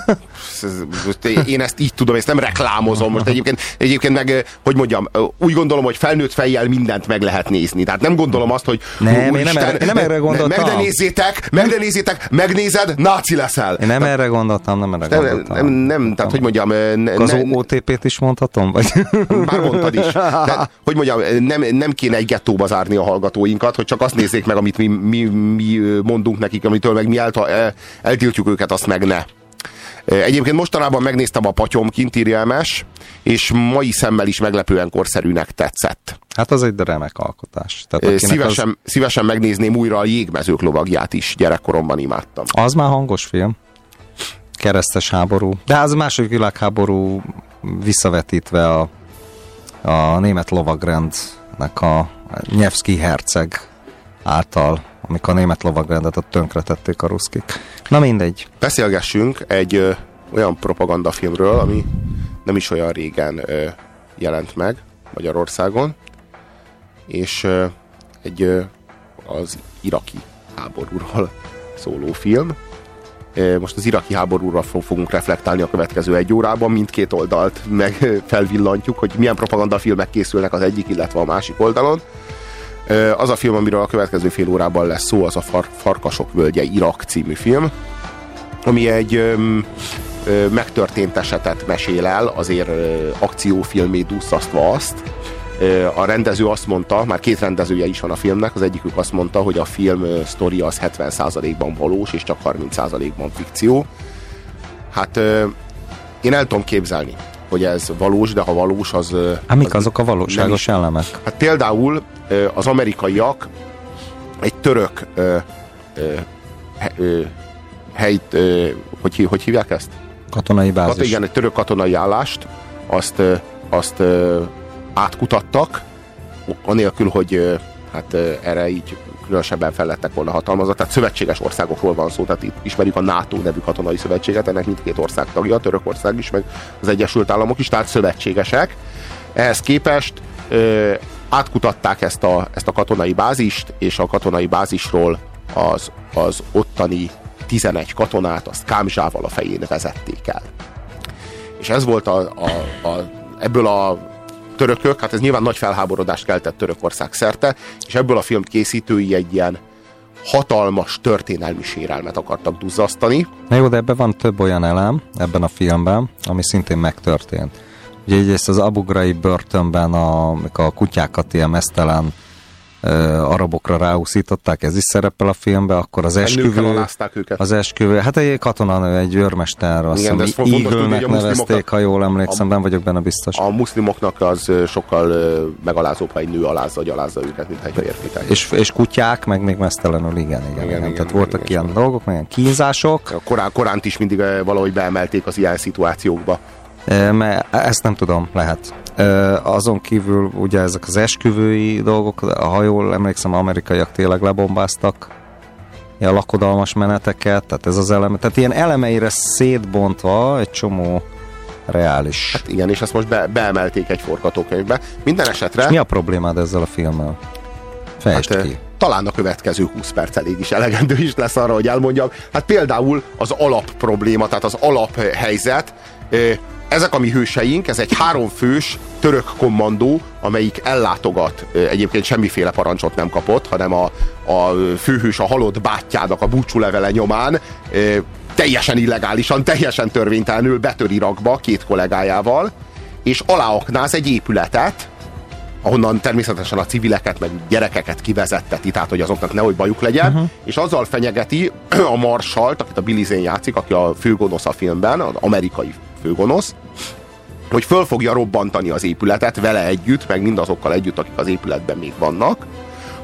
Én ezt így tudom, ezt nem reklámozom. Most egyébként, egyébként meg, hogy mondjam, úgy gondolom, hogy felnőtt fejjel mindent meg lehet nézni. Tehát nem gondolom azt, hogy Nem, én nem erre- én nem erre gondoltam. Meg ne nézzétek, meg ne nézzétek, megnézed, náci leszel. Én nem erre gondoltam, nem erre gondoltam. nem, nem, tehát hogy mondjam, ne, Az OTP-t is mondhatom? Vagy? már mondtad is. De, hogy mondjam, nem, nem kéne egy gettóba zárni a hallgatóinkat, hogy csak azt nézzék meg, amit mi, mi, mi mondunk nekik, amitől meg mi elta, el, eltiltjuk őket, azt meg ne. Egyébként mostanában megnéztem a Patyomkint, írja MS, és mai szemmel is meglepően korszerűnek tetszett. Hát az egy remek alkotás. Tehát akinek Szívesen, az... szívesen megnézném újra a jégmezők lovagját is, gyerekkoromban imádtam. Az, az már hangos film. Keresztes háború. De az a második világháború visszavetítve a, a német lovagrendnek a Nyevszki herceg által, amikor a német lovagrendet tönkretették a ruszkik. Na mindegy. Beszélgessünk egy ö, olyan propagandafilmről, ami nem is olyan régen ö, jelent meg Magyarországon, és ö, egy ö, az iraki háborúról szóló film. Most az iraki háborúra fo- fogunk reflektálni a következő egy órában, mindkét oldalt meg felvillantjuk, hogy milyen propagandafilmek készülnek az egyik, illetve a másik oldalon. Az a film, amiről a következő fél órában lesz szó, az a Far- Farkasok völgye Irak című film, ami egy öm, ö, megtörtént esetet mesél el, azért ö, akciófilmé dusszasztva azt. Ö, a rendező azt mondta, már két rendezője is van a filmnek, az egyikük azt mondta, hogy a film ö, az 70%-ban valós, és csak 30%-ban fikció. Hát ö, én el tudom képzelni, hogy ez valós, de ha valós, az... Hát mik az azok a valóságos elemek? Hát például az amerikaiak egy török ö, ö, ö, helyt, ö, hogy, hogy hívják ezt? Katonai bázis. Hát igen, egy török katonai állást, azt, azt ö, átkutattak, anélkül, hogy hát erre így különösebben fel volna hatalmazott. Tehát szövetséges országokról van szó, tehát itt ismerjük a NATO nevű katonai szövetséget, ennek mindkét ország tagja, Törökország is, meg az Egyesült Államok is, tehát szövetségesek. Ehhez képest ö, átkutatták ezt a, ezt a katonai bázist, és a katonai bázisról az, az ottani 11 katonát, azt kámzsával a fején vezették el. És ez volt a, a, a, ebből a törökök, hát ez nyilván nagy felháborodást keltett Törökország szerte, és ebből a film készítői egy ilyen hatalmas történelmi sérelmet akartak duzzasztani. Na jó, de ebben van több olyan elem, ebben a filmben, ami szintén megtörtént. Ugye egyrészt az Abu Ghraib börtönben, a, a kutyákat ilyen mesztelen arabokra ráúszították, ez is szerepel a filmben, akkor az esküvő, őket. az esküvő, hát egy katonanő, egy őrmester, azt Igen, hiszem, Eagle-nek nevezték, ha jól emlékszem, nem vagyok benne biztos. A muszlimoknak az sokkal megalázóbb, ha egy nő alázza, vagy alázza őket, mint egy férfi. És, és kutyák, meg még mesztelenül, igen, igen. igen, igen, igen tehát igen, voltak igen, ilyen dolgok, meg ilyen kínzások. A korán, koránt is mindig valahogy beemelték az ilyen szituációkba. Mert ezt nem tudom, lehet. Azon kívül ugye ezek az esküvői dolgok, ha jól emlékszem, amerikaiak tényleg lebombáztak ilyen lakodalmas meneteket, tehát ez az eleme, tehát ilyen elemeire szétbontva egy csomó reális. Hát igen, és ezt most be, beemelték egy forgatókönyvbe. Minden esetre... És mi a problémád ezzel a filmmel? Fejtsd hát, ki. Talán a következő 20 perc elég is elegendő is lesz arra, hogy elmondjam. Hát például az alap probléma, tehát az alaphelyzet, ezek a mi hőseink, ez egy háromfős török kommandó, amelyik ellátogat, egyébként semmiféle parancsot nem kapott, hanem a, a főhős a halott bátyjának a búcsúlevele nyomán teljesen illegálisan, teljesen törvénytelenül betör Irakba két kollégájával, és aláaknáz egy épületet, ahonnan természetesen a civileket, meg gyerekeket kivezetteti, tehát hogy azoknak nehogy bajuk legyen, uh-huh. és azzal fenyegeti a marsalt, akit a Billy Zane játszik, aki a főgonosz a filmben, az amerikai főgonosz, hogy föl fogja robbantani az épületet vele együtt, meg mindazokkal együtt, akik az épületben még vannak,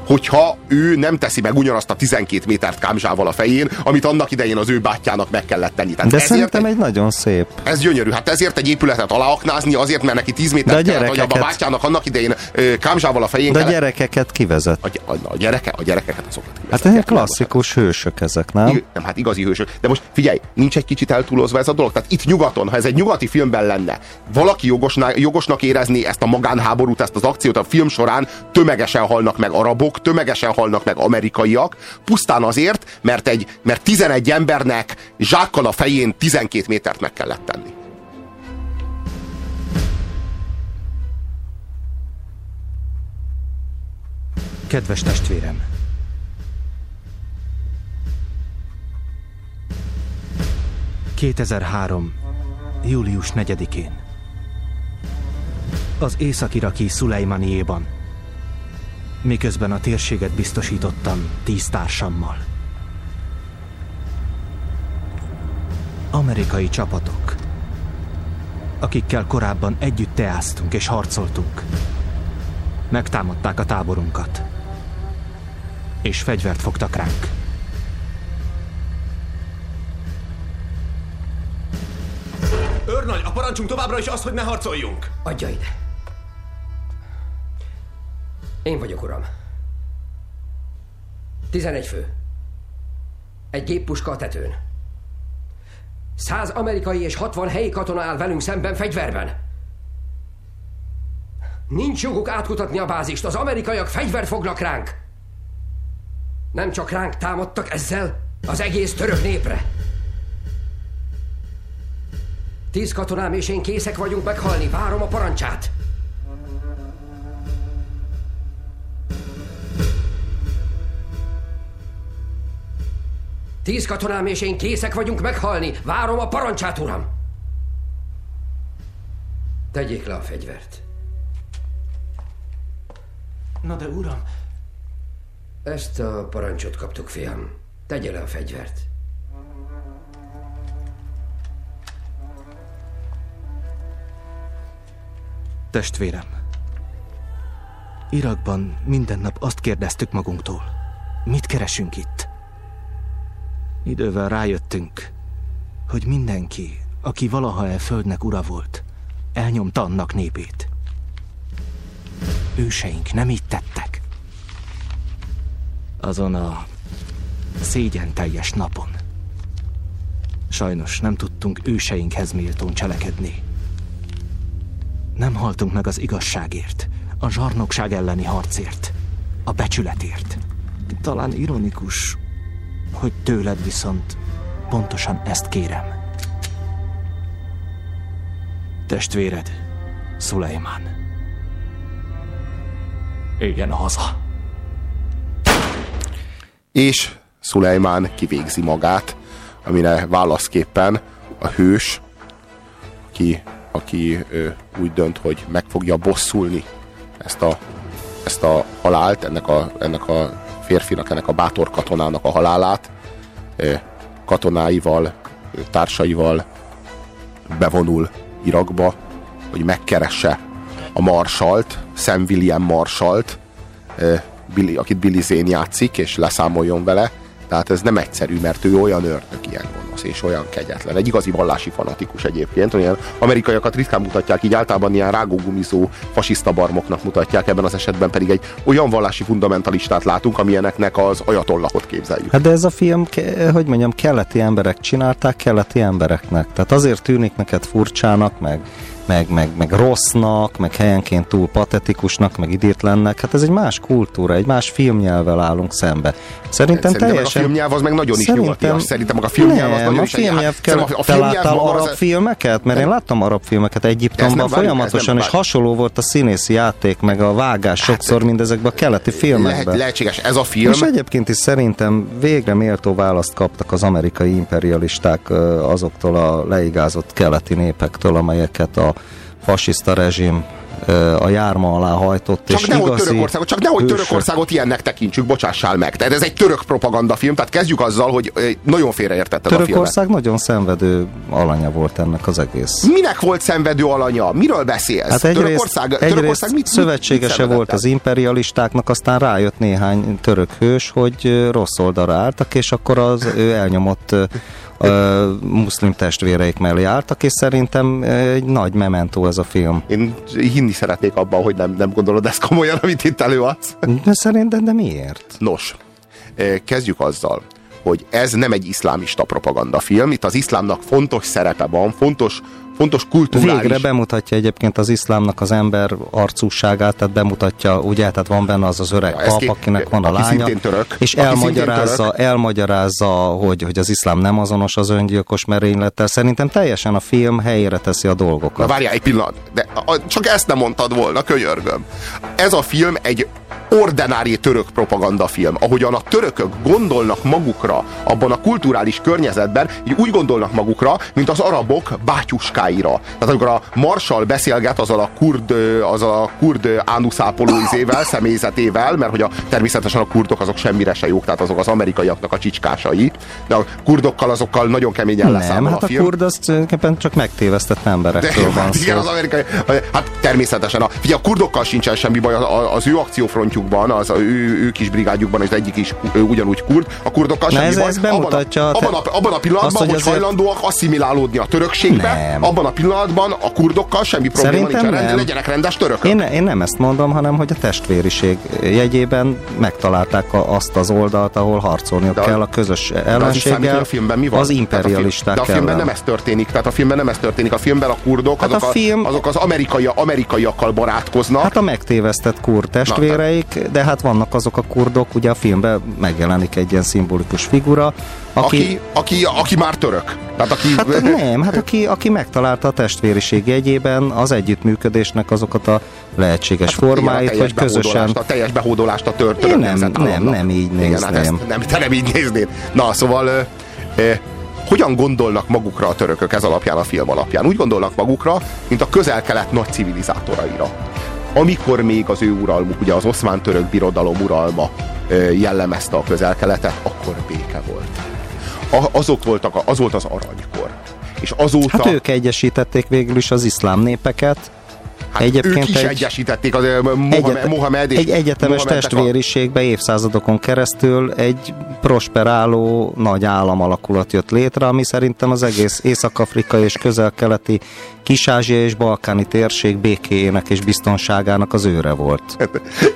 hogyha ő nem teszi meg ugyanazt a 12 métert kámzsával a fején, amit annak idején az ő bátyjának meg kellett tenni. Tehát De ezért szerintem egy nagyon szép. Ez gyönyörű. Hát ezért egy épületet aláaknázni, azért, mert neki 10 métert kellett, gyerekeket... a bátyjának annak idején kámzsával a fején De a gyerekeket kivezet. A, a, a, gyereke, a gyerekeket azokat kivezet. Hát egy klasszikus hősök ezek, nem? I, nem, hát igazi hősök. De most figyelj, nincs egy kicsit eltúlozva ez a dolog. Tehát itt nyugaton, ha ez egy nyugati filmben lenne, valaki jogosná, jogosnak érezni ezt a magánháborút, ezt az akciót a film során tömegesen halnak meg arabok, tömegesen halnak meg amerikaiak, pusztán azért, mert, egy, mert 11 embernek zsákkal a fején 12 métert meg kellett tenni. Kedves testvérem! ...2003. július 4-én. Az észak-iraki Szulejmaniéban miközben a térséget biztosítottam tíz társammal. Amerikai csapatok, akikkel korábban együtt teáztunk és harcoltunk, megtámadták a táborunkat, és fegyvert fogtak ránk. Őrnagy, a parancsunk továbbra is az, hogy ne harcoljunk! Adja ide! Én vagyok, uram. 11 fő. Egy géppuska a tetőn. 100 amerikai és 60 helyi katona áll velünk szemben fegyverben. Nincs joguk átkutatni a bázist, az amerikaiak fegyvert fognak ránk. Nem csak ránk támadtak ezzel, az egész török népre. Tíz katonám és én készek vagyunk meghalni, várom a parancsát. Tíz katonám és én készek vagyunk meghalni. Várom a parancsát, uram! Tegyék le a fegyvert. Na de, uram... Ezt a parancsot kaptuk, fiam. Tegye le a fegyvert. Testvérem, Irakban minden nap azt kérdeztük magunktól, mit keresünk itt? Idővel rájöttünk, hogy mindenki, aki valaha e földnek ura volt, elnyomta annak népét. Őseink nem így tettek. Azon a szégyen teljes napon. Sajnos nem tudtunk őseinkhez méltón cselekedni. Nem haltunk meg az igazságért, a zsarnokság elleni harcért, a becsületért. Talán ironikus, hogy tőled viszont pontosan ezt kérem. Testvéred, Szulejmán. Éljen haza. És Szulejmán kivégzi magát, amire válaszképpen a hős, aki, aki ö, úgy dönt, hogy meg fogja bosszulni ezt a, ezt a halált, ennek a, ennek a férfinak, ennek a bátor katonának a halálát, katonáival, társaival bevonul Irakba, hogy megkeresse a marsalt, Sam William marsalt, akit Billy Zane játszik, és leszámoljon vele. Tehát ez nem egyszerű, mert ő olyan ördög, ilyen gonosz, és olyan kegyetlen. Egy igazi vallási fanatikus egyébként. Olyan amerikaiakat ritkán mutatják, így általában ilyen rágógumizó fasiszta barmoknak mutatják, ebben az esetben pedig egy olyan vallási fundamentalistát látunk, amilyeneknek az ajatollahot képzeljük. Hát de ez a film, hogy mondjam, keleti emberek csinálták keleti embereknek. Tehát azért tűnik neked furcsának, meg, meg, meg, meg rossznak, meg helyenként túl patetikusnak, meg idétlennek. Hát ez egy más kultúra, egy más filmnyelvvel állunk szembe. Szerintem, Szerintem teljesen... a filmnyelv az meg nagyon is Szerintem- nyugatias. Szerintem meg a filmnyelv az nem, nagyon a is filmnyelv hát, kell, a te láttál maga arab az- filmeket? Mert én láttam arab filmeket Egyiptomban folyamatosan, nem- és hasonló volt a színészi játék, meg a vágás sokszor mindezekben a keleti Lehet, filmekben. lehetséges. Ez a film, És egyébként is szerintem végre méltó választ kaptak az amerikai imperialisták azoktól a leigázott keleti népektől, amelyeket a fasiszta rezsim a járma alá hajtott, Csak és nehogy igazi Törökországot, csak nehogy hősök- Törökországot ilyennek tekintsük, bocsássál meg. Tehát ez egy török propagandafilm, tehát kezdjük azzal, hogy nagyon félreértetted a filmet. Törökország nagyon szenvedő alanya volt ennek az egész. Minek volt szenvedő alanya? Miről beszélsz? Hát egyrészt, Törökország, egyrészt Törökország mit, szövetségese mit, volt az imperialistáknak, aztán rájött néhány török hős, hogy rossz oldalra álltak, és akkor az ő elnyomott ö, muszlim testvéreik mellé álltak, és szerintem egy nagy mementó ez a film. Én hinni szeretnék abban, hogy nem, nem gondolod ezt komolyan, amit itt előadsz. De szerintem, de miért? Nos, kezdjük azzal, hogy ez nem egy iszlámista propagandafilm, itt az iszlámnak fontos szerepe van, fontos, fontos kulturális... Végre bemutatja egyébként az iszlámnak az ember arcúságát, tehát bemutatja, ugye, tehát van benne az az öreg Ja, pap, ki- akinek van a aki lánya, török. és Aki elmagyarázza, török. elmagyarázza hogy, hogy az iszlám nem azonos az öngyilkos merénylettel. Szerintem teljesen a film helyére teszi a Na dolgokat. várjál egy pillanat, de a, csak ezt nem mondtad volna, könyörgöm. Ez a film egy ordinári török propagandafilm, ahogyan a törökök gondolnak magukra abban a kulturális környezetben, így úgy gondolnak magukra, mint az arabok bátyuskáira. Tehát amikor a Marshall beszélget azzal a kurd, azzal a kurd ánuszápoló izével, személyzetével, mert hogy a, természetesen a kurdok azok semmire se jók, tehát azok az amerikaiaknak a csicskásai, de a kurdokkal azokkal nagyon keményen Nem, leszámol hát a a film. kurd az tulajdonképpen csak megtévesztett emberekről De, van hát szó. igen, az amerikai, hát természetesen. A, figyelj, a kurdokkal sincsen semmi baj, a- az ő akciófrontjukban, az ő, ő kis brigádjukban, az egyik is ő, ugyanúgy kurd, a kurdokkal semmi ez- baj. ez bemutatja abban, a, abban, a, abban a pillanatban, azt, hogy, hogy azért- hajlandóak asszimilálódni a törökségbe, Nem. abban a pillanatban a kurdokkal semmi probléma Szerintem nincsen, nem. legyenek rendes törökök. Én, én nem ezt mondom, hanem hogy a testvériség jegyében megtalálták a, azt az oldalt, ahol harcolniuk De a- kell a közös De az is ellenséggel, a filmben mi van? az a imperialisták De a filmben ellen. nem ez történik. Tehát a filmben nem ez történik. A filmben a kurdok, Hát azok, a a film- azok az amerikai, amerikaiakkal barátkoznak. Hát a megtévesztett kurd testvéreik, de hát vannak azok a kurdok, ugye a filmben megjelenik egy ilyen szimbolikus figura, aki, aki, aki, aki már török. Tehát aki, Hát nem, hát aki, aki megtalálta a testvériség jegyében az együttműködésnek azokat a lehetséges Hát, formáit, hogy közösen... A teljes behódolást a tör, török Én nem, nemzetállamnak. nem, nem így Igen, hát ezt nézném. nem, te nem így néznéd. Na, szóval ö, ö, hogyan gondolnak magukra a törökök ez alapján, a film alapján? Úgy gondolnak magukra, mint a közel-kelet nagy civilizátoraira. Amikor még az ő uralmuk, ugye az oszmán török birodalom uralma jellemezte a közel-keletet, akkor béke volt. A, azok voltak, a- az volt az aranykor. És azóta... Hát ők egyesítették végül is az iszlám népeket. Hát ők is egyesítették az Mohamed, Egyet- Mohamed és egy egyetemes Mohamednek a- testvériségbe évszázadokon keresztül egy prosperáló nagy államalakulat jött létre, ami szerintem az egész észak-afrikai és közel-keleti kis-ázsia és balkáni térség békéjének és biztonságának az őre volt.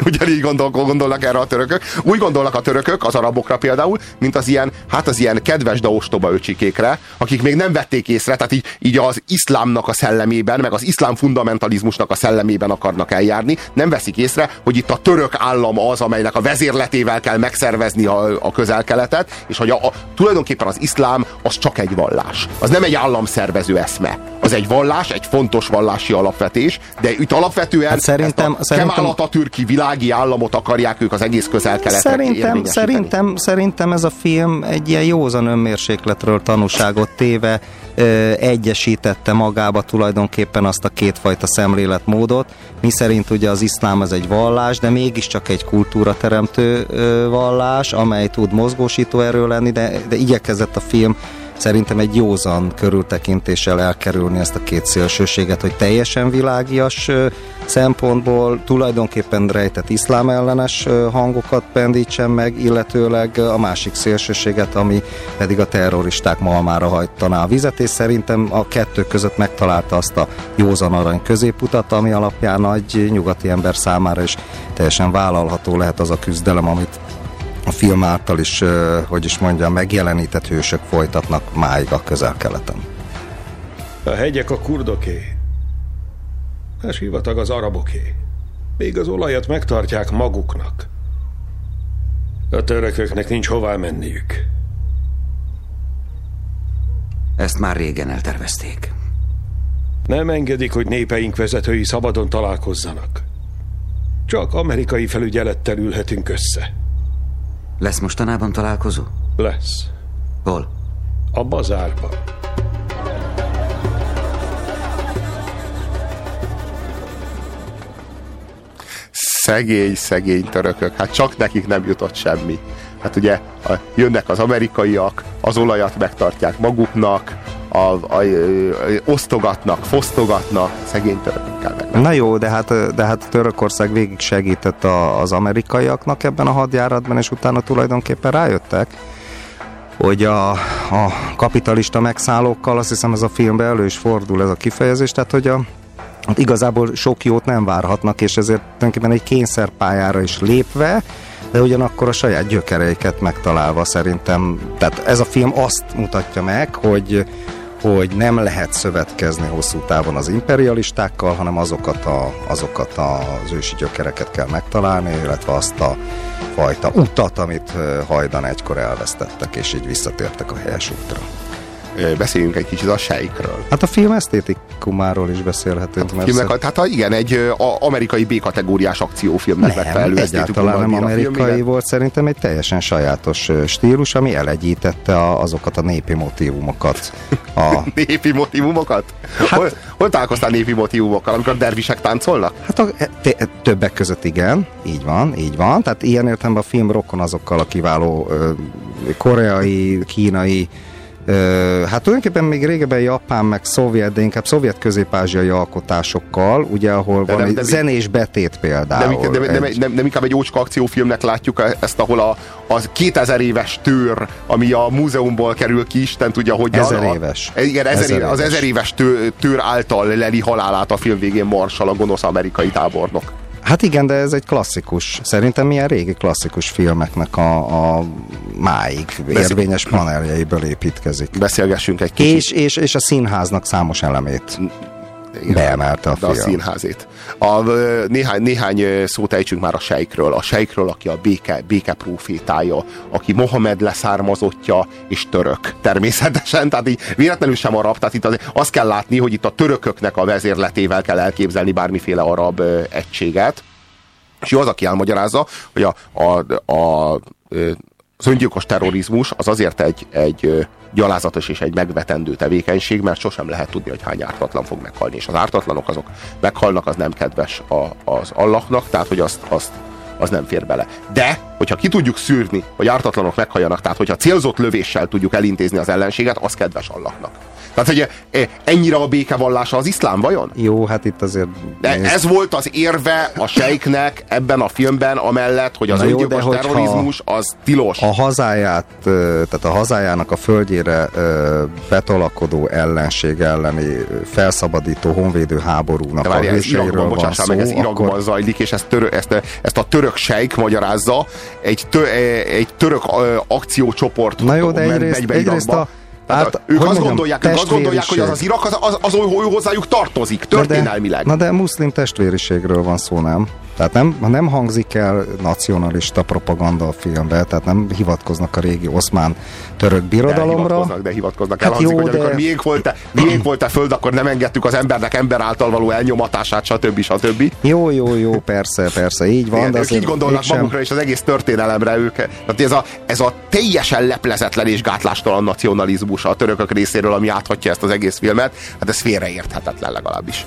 Ugyanígy gondol, gondolnak erre a törökök. Úgy gondolnak a törökök, az arabokra például, mint az ilyen, hát az ilyen kedves, de ostoba öcsikékre, akik még nem vették észre, tehát így, így az iszlámnak a szellemében, meg az iszlám fundamentalizmusnak vallásnak a szellemében akarnak eljárni, nem veszik észre, hogy itt a török állam az, amelynek a vezérletével kell megszervezni a, a közel-keletet, és hogy a, a, tulajdonképpen az iszlám az csak egy vallás. Az nem egy államszervező eszme. Az egy vallás, egy fontos vallási alapvetés, de itt alapvetően hát szerintem, ezt a szerintem, Kemal Atatürki világi államot akarják ők az egész közel-keletre Szerintem, szerintem, szerintem ez a film egy ilyen józan önmérsékletről tanúságot téve egyesítette magába tulajdonképpen azt a kétfajta szemléletmódot, mi szerint ugye az iszlám az egy vallás, de mégiscsak egy kultúra teremtő vallás, amely tud mozgósító erő lenni, de, de igyekezett a film szerintem egy józan körültekintéssel elkerülni ezt a két szélsőséget, hogy teljesen világias szempontból tulajdonképpen rejtett iszlám ellenes hangokat pendítsen meg, illetőleg a másik szélsőséget, ami pedig a terroristák malmára hajtaná a vizet, és szerintem a kettő között megtalálta azt a józan arany középutat, ami alapján nagy nyugati ember számára is teljesen vállalható lehet az a küzdelem, amit a film által is, hogy is mondjam, megjelenített hősök folytatnak máig a közel-keleten. A hegyek a kurdoké, a sivatag az araboké. Még az olajat megtartják maguknak. A törököknek nincs hová menniük. Ezt már régen eltervezték. Nem engedik, hogy népeink vezetői szabadon találkozzanak. Csak amerikai felügyelettel ülhetünk össze. Lesz mostanában találkozó? Lesz. Hol? A bazárban. Szegény, szegény törökök, hát csak nekik nem jutott semmi. Hát ugye a, jönnek az amerikaiak, az olajat megtartják maguknak, a, a, a, osztogatnak, fosztogatnak, szegény törökökkel meg. Na jó, de hát, de hát Törökország végig segített a, az amerikaiaknak ebben a hadjáratban, és utána tulajdonképpen rájöttek, hogy a, a kapitalista megszállókkal, azt hiszem ez a filmben elő is fordul ez a kifejezés, tehát hogy a, hát igazából sok jót nem várhatnak, és ezért tulajdonképpen egy kényszerpályára is lépve, de ugyanakkor a saját gyökereiket megtalálva szerintem, tehát ez a film azt mutatja meg, hogy hogy nem lehet szövetkezni hosszú távon az imperialistákkal, hanem azokat, a, azokat az ősi gyökereket kell megtalálni, illetve azt a fajta utat, amit hajdan egykor elvesztettek, és így visszatértek a helyes útra beszéljünk egy kicsit a sejkről. Hát a film esztétikumáról is beszélhetünk. Hát, filmek, a, tehát a, igen, egy a, amerikai B-kategóriás akciófilmnek nem, megfelelő egyáltalán nem amerikai film, volt, szerintem egy teljesen sajátos stílus, ami elegyítette a, azokat a népi motivumokat. A... népi motivumokat? Hát, hol, hol találkoztál népi motivumokkal, amikor dervisek táncolnak? Hát a, te, többek között igen, így van, így van. Tehát ilyen értelemben a film rokon azokkal a kiváló ö, koreai, kínai hát tulajdonképpen még régebben japán, meg szovjet, de inkább szovjet közép-ázsiai alkotásokkal, ugye, ahol de van egy zenés betét például. De, de, de, nem, nem inkább egy ócska akciófilmnek látjuk ezt, ahol a, az 2000 éves tőr, ami a múzeumból kerül ki, Isten tudja, hogy ezer a, éves. A, igen, ezer, ezer éves. az ezer éves tőr, tőr által leli halálát a film végén Marshall, a gonosz amerikai tábornok. Hát igen, de ez egy klasszikus, szerintem milyen régi klasszikus filmeknek a, a máig érvényes paneljeiből építkezik. Beszélgessünk egy kicsit. És, és, és a színháznak számos elemét beemelte a. A színházét. A, néhány, néhány szót ejtsünk már a sejkről. A sejkről, aki a béke, béke profétája, aki Mohamed leszármazottja és török. Természetesen, tehát így véletlenül sem arab, tehát itt az, azt kell látni, hogy itt a törököknek a vezérletével kell elképzelni bármiféle arab egységet. És jó az, aki elmagyarázza, hogy a, a, a, az öngyilkos terrorizmus az azért egy, egy gyalázatos és egy megvetendő tevékenység, mert sosem lehet tudni, hogy hány ártatlan fog meghalni, és az ártatlanok azok meghalnak, az nem kedves a, az Allahnak, tehát hogy azt, azt az nem fér bele. De, hogyha ki tudjuk szűrni, hogy ártatlanok meghalljanak, tehát hogyha célzott lövéssel tudjuk elintézni az ellenséget, az kedves Allahnak. Tehát, hogy e, ennyire a békevallása az iszlám vajon? Jó, hát itt azért... De ez volt az érve a sejknek ebben a filmben, amellett, hogy az Na öngyilkos terrorizmus az tilos. A hazáját, tehát a hazájának a földjére betolakodó ellenség elleni felszabadító honvédő háborúnak várj, a hőseiről van szó, meg, ez Irakban akkor... zajlik, és ezt, törö, ezt, ezt a török sejk magyarázza, egy, tö, egy török akciócsoport Na jó, de egyrészt, egyrészt a Tehát Hát, ők azt mondjam, gondolják, ők azt gondolják, hogy az az Irak az, az, az, az hozzájuk tartozik, történelmileg. Na de, na de muszlim testvériségről van szó, nem? Tehát nem, nem hangzik el nacionalista propaganda a filmbe, tehát nem hivatkoznak a régi oszmán török De birodalomra. hivatkoznak, de hivatkoznak. Hát Elhangzik, jó, hogy amikor de- miénk volt, miénk volt a föld, akkor nem engedtük az embernek ember által való elnyomatását, stb. stb. Jó, jó, jó, persze, persze, így van, Igen, de ők így gondolnak mégsem- magukra és az egész történelemre ők. Tehát ez a, ez a teljesen leplezetlen és gátlástalan nacionalizmus a törökök részéről, ami áthatja ezt az egész filmet, hát ez félreérthetetlen legalábbis.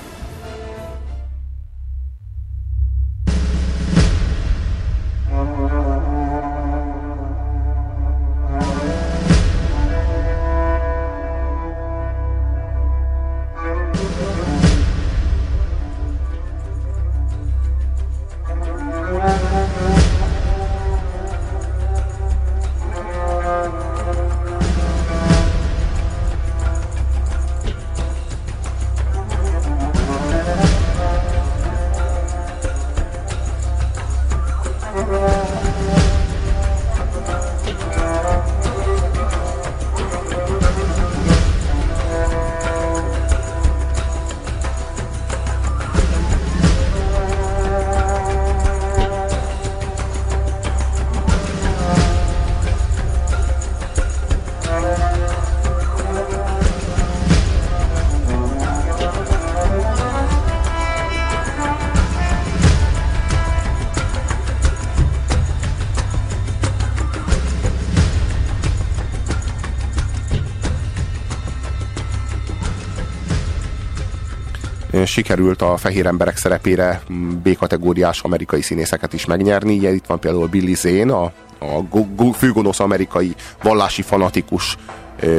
Sikerült a fehér emberek szerepére mm, B-kategóriás amerikai színészeket is megnyerni. Ilyen itt van például Billy Zane, a, a go- go- főgonosz amerikai vallási fanatikus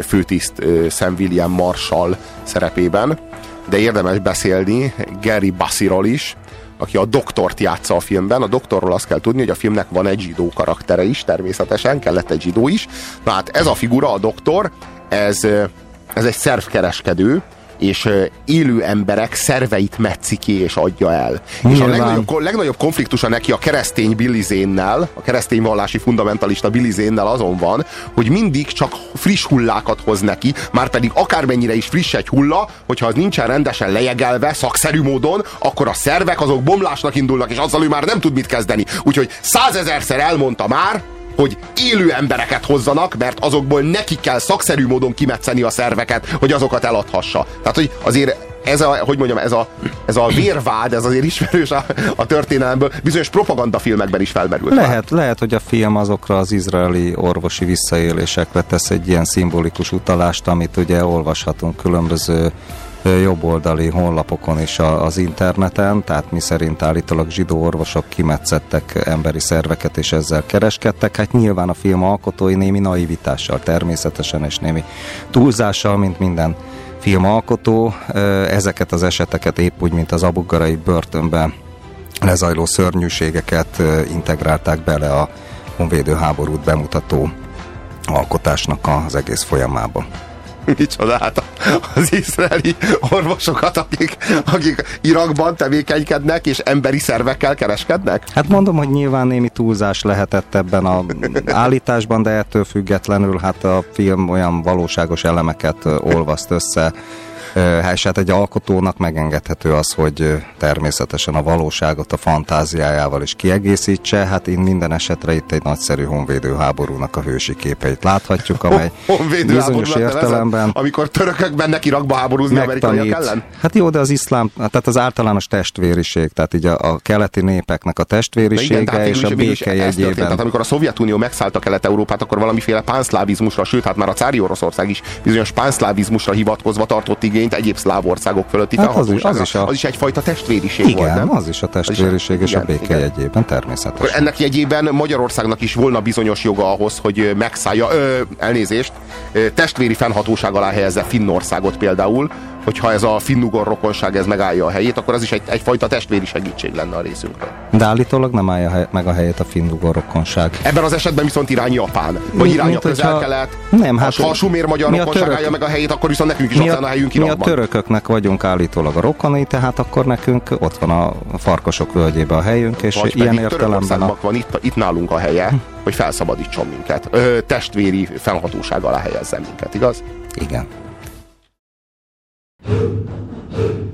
főtiszt Sam William Marshall szerepében. De érdemes beszélni Gary Bassiról is, aki a doktort játsza a filmben. A doktorról azt kell tudni, hogy a filmnek van egy zsidó karaktere is, természetesen, kellett egy zsidó is. Na hát ez a figura, a doktor, ez, ez egy szervkereskedő, és élő emberek szerveit metszi ki és adja el. És a Nyilván. legnagyobb, legnagyobb konfliktusa neki a keresztény Billy Zane-nel, a keresztény vallási fundamentalista Billy Zane-nel azon van, hogy mindig csak friss hullákat hoz neki, már pedig akármennyire is friss egy hulla, hogyha az nincsen rendesen lejegelve, szakszerű módon, akkor a szervek azok bomlásnak indulnak, és azzal ő már nem tud mit kezdeni. Úgyhogy százezerszer elmondta már, hogy élő embereket hozzanak, mert azokból neki kell szakszerű módon kimetszeni a szerveket, hogy azokat eladhassa. Tehát, hogy azért ez a, hogy mondjam, ez a, ez a vérvád, ez azért ismerős a, a történelemből, bizonyos propagandafilmekben is felmerült. már. Lehet, lehet, hogy a film azokra az izraeli orvosi visszaélésekre tesz egy ilyen szimbolikus utalást, amit ugye olvashatunk különböző jobboldali honlapokon a- az interneten, tehát mi szerint állítólag zsidó orvosok kimetszettek emberi szerveket és ezzel kereskedtek. Hát nyilván a film alkotói némi naivitással természetesen és némi túlzással, mint minden filmalkotó, ezeket az eseteket épp úgy, mint az abugarai börtönben lezajló szörnyűségeket integrálták bele a honvédő háborút bemutató alkotásnak az egész folyamába. Micsoda, hát az izraeli orvosokat, akik, akik Irakban tevékenykednek és emberi szervekkel kereskednek? Hát mondom, hogy nyilván némi túlzás lehetett ebben a állításban, de ettől függetlenül hát a film olyan valóságos elemeket olvaszt össze, és hát egy alkotónak megengedhető az, hogy természetesen a valóságot a fantáziájával is kiegészítse. Hát én minden esetre itt egy nagyszerű honvédő háborúnak a hősi képeit láthatjuk, amely Honvédő bizonyos értelemben Amikor törökök mennek Irakba háborúzni amerikaiak ellen? Hát jó, de az iszlám, tehát az általános testvériség, tehát így a, a keleti népeknek a De testvérisége tehát és a béke jegyében. Tehát amikor a Szovjetunió megszállta Kelet-Európát, akkor valamiféle pánszlávizmusra, sőt, hát már a cári Oroszország is bizonyos pánszlávizmusra hivatkozva tartott igényt egyéb szláv országok fölötti Hát az is- az is a- az is egyfajta testvériség volt, Igen, nem? az is a testvériség és a igen, béke igen. jegyében természetesen. ennek jegyében Magyarországnak is volna bizonyos joga ahhoz, hogy megszállja, ö, elnézést, ö, testvéri fennhatóság alá helyezze Finnországot például, hogyha ez a finnugor rokonság ez megállja a helyét, akkor az is egy, egyfajta testvéri segítség lenne a részünkről. De állítólag nem állja hely- meg a helyét a finn rokonság. Ebben az esetben viszont irány Japán, vagy Mi- irány a közel-kelet. Nem, hát- ha a sumér magyar rokonság török- állja meg a helyét, akkor viszont nekünk is ott a, lenne a helyünk mi a Irakban. törököknek vagyunk állítólag a rokonai, tehát akkor nekünk ott van a farkasok völgyébe a helyünk, és Vagy ilyen értelemben a, van itt, itt nálunk a helye, hogy felszabadítson minket. Ö, testvéri fennhatóság alá helyezzen minket, igaz? Igen. Hoo! Hoo!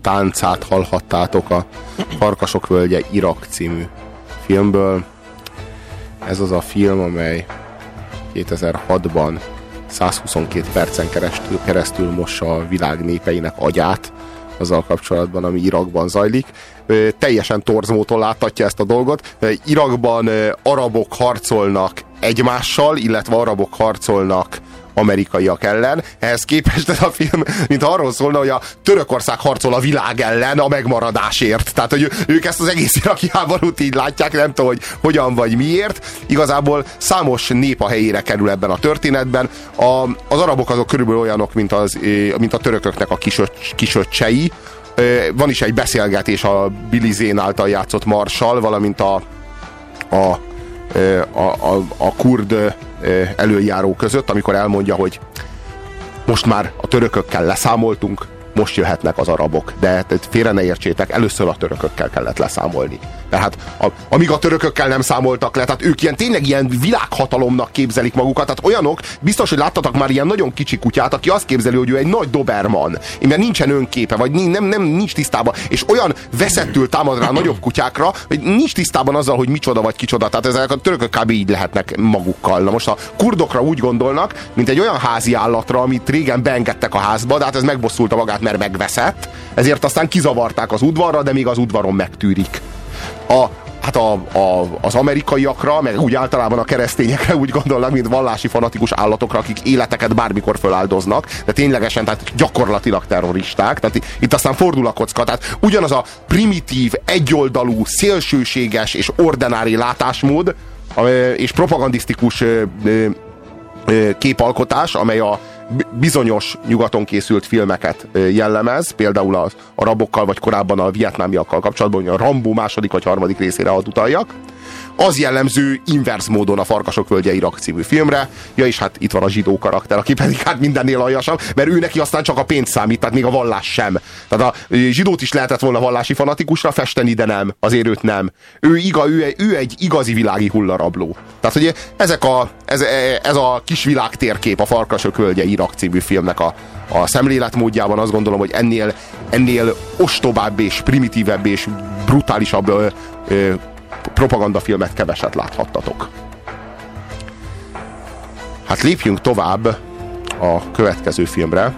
táncát hallhattátok a Farkasok völgye Irak című filmből. Ez az a film, amely 2006-ban 122 percen keresztül, keresztül mossa a világ népeinek agyát azzal kapcsolatban, ami Irakban zajlik. Teljesen torzmótól láthatja ezt a dolgot. Irakban arabok harcolnak egymással, illetve arabok harcolnak amerikaiak ellen. Ehhez képest ez a film, mint arról szólna, hogy a Törökország harcol a világ ellen a megmaradásért. Tehát, hogy ők ezt az egész iraki háborút így látják, nem tudom, hogy hogyan vagy miért. Igazából számos nép a helyére kerül ebben a történetben. A, az arabok azok körülbelül olyanok, mint, az, mint a törököknek a kisöcs, kisöccsei. Van is egy beszélgetés a Billy Zane által játszott Marsal, valamint a, a a, a, a kurd előjáró között, amikor elmondja, hogy most már a törökökkel leszámoltunk, most jöhetnek az arabok. De félre ne értsétek, először a törökökkel kellett leszámolni. Tehát a, amíg a törökökkel nem számoltak le, tehát ők ilyen tényleg ilyen világhatalomnak képzelik magukat, tehát olyanok, biztos, hogy láttatok már ilyen nagyon kicsi kutyát, aki azt képzeli, hogy ő egy nagy doberman, mert nincsen önképe, vagy nem, nem nincs tisztában, és olyan veszettül támad rá nagyobb kutyákra, hogy nincs tisztában azzal, hogy micsoda vagy kicsoda, tehát ezek a törökök kb. így lehetnek magukkal. Na most a kurdokra úgy gondolnak, mint egy olyan házi állatra, amit régen beengedtek a házba, de hát ez megbosszulta magát, mert megveszett, ezért aztán kizavarták az udvarra, de még az udvaron megtűrik a, hát a, a, az amerikaiakra, meg úgy általában a keresztényekre úgy gondolnak, mint vallási fanatikus állatokra, akik életeket bármikor föláldoznak, de ténylegesen, tehát gyakorlatilag terroristák. Tehát itt aztán fordul a kocka. Tehát ugyanaz a primitív, egyoldalú, szélsőséges és ordinári látásmód és propagandisztikus képalkotás, amely a bizonyos nyugaton készült filmeket jellemez, például az arabokkal, vagy korábban a vietnámiakkal kapcsolatban, hogy a Rambo második vagy harmadik részére ad utaljak. Az jellemző inverz módon a Farkasok völgye Irak című filmre. Ja, és hát itt van a zsidó karakter, aki pedig hát mindennél aljasabb, mert ő neki aztán csak a pénz számít, tehát még a vallás sem. Tehát a zsidót is lehetett volna vallási fanatikusra festeni, de nem, azért őt nem. Ő, iga, ő, ő egy igazi világi hullarabló. Tehát, hogy ezek a, ez, ez a kis világ térkép a Farkasok völgye Irak című filmnek a, a szemléletmódjában azt gondolom, hogy ennél, ennél ostobább és primitívebb és brutálisabb propagandafilmet keveset láthattatok. Hát lépjünk tovább a következő filmre,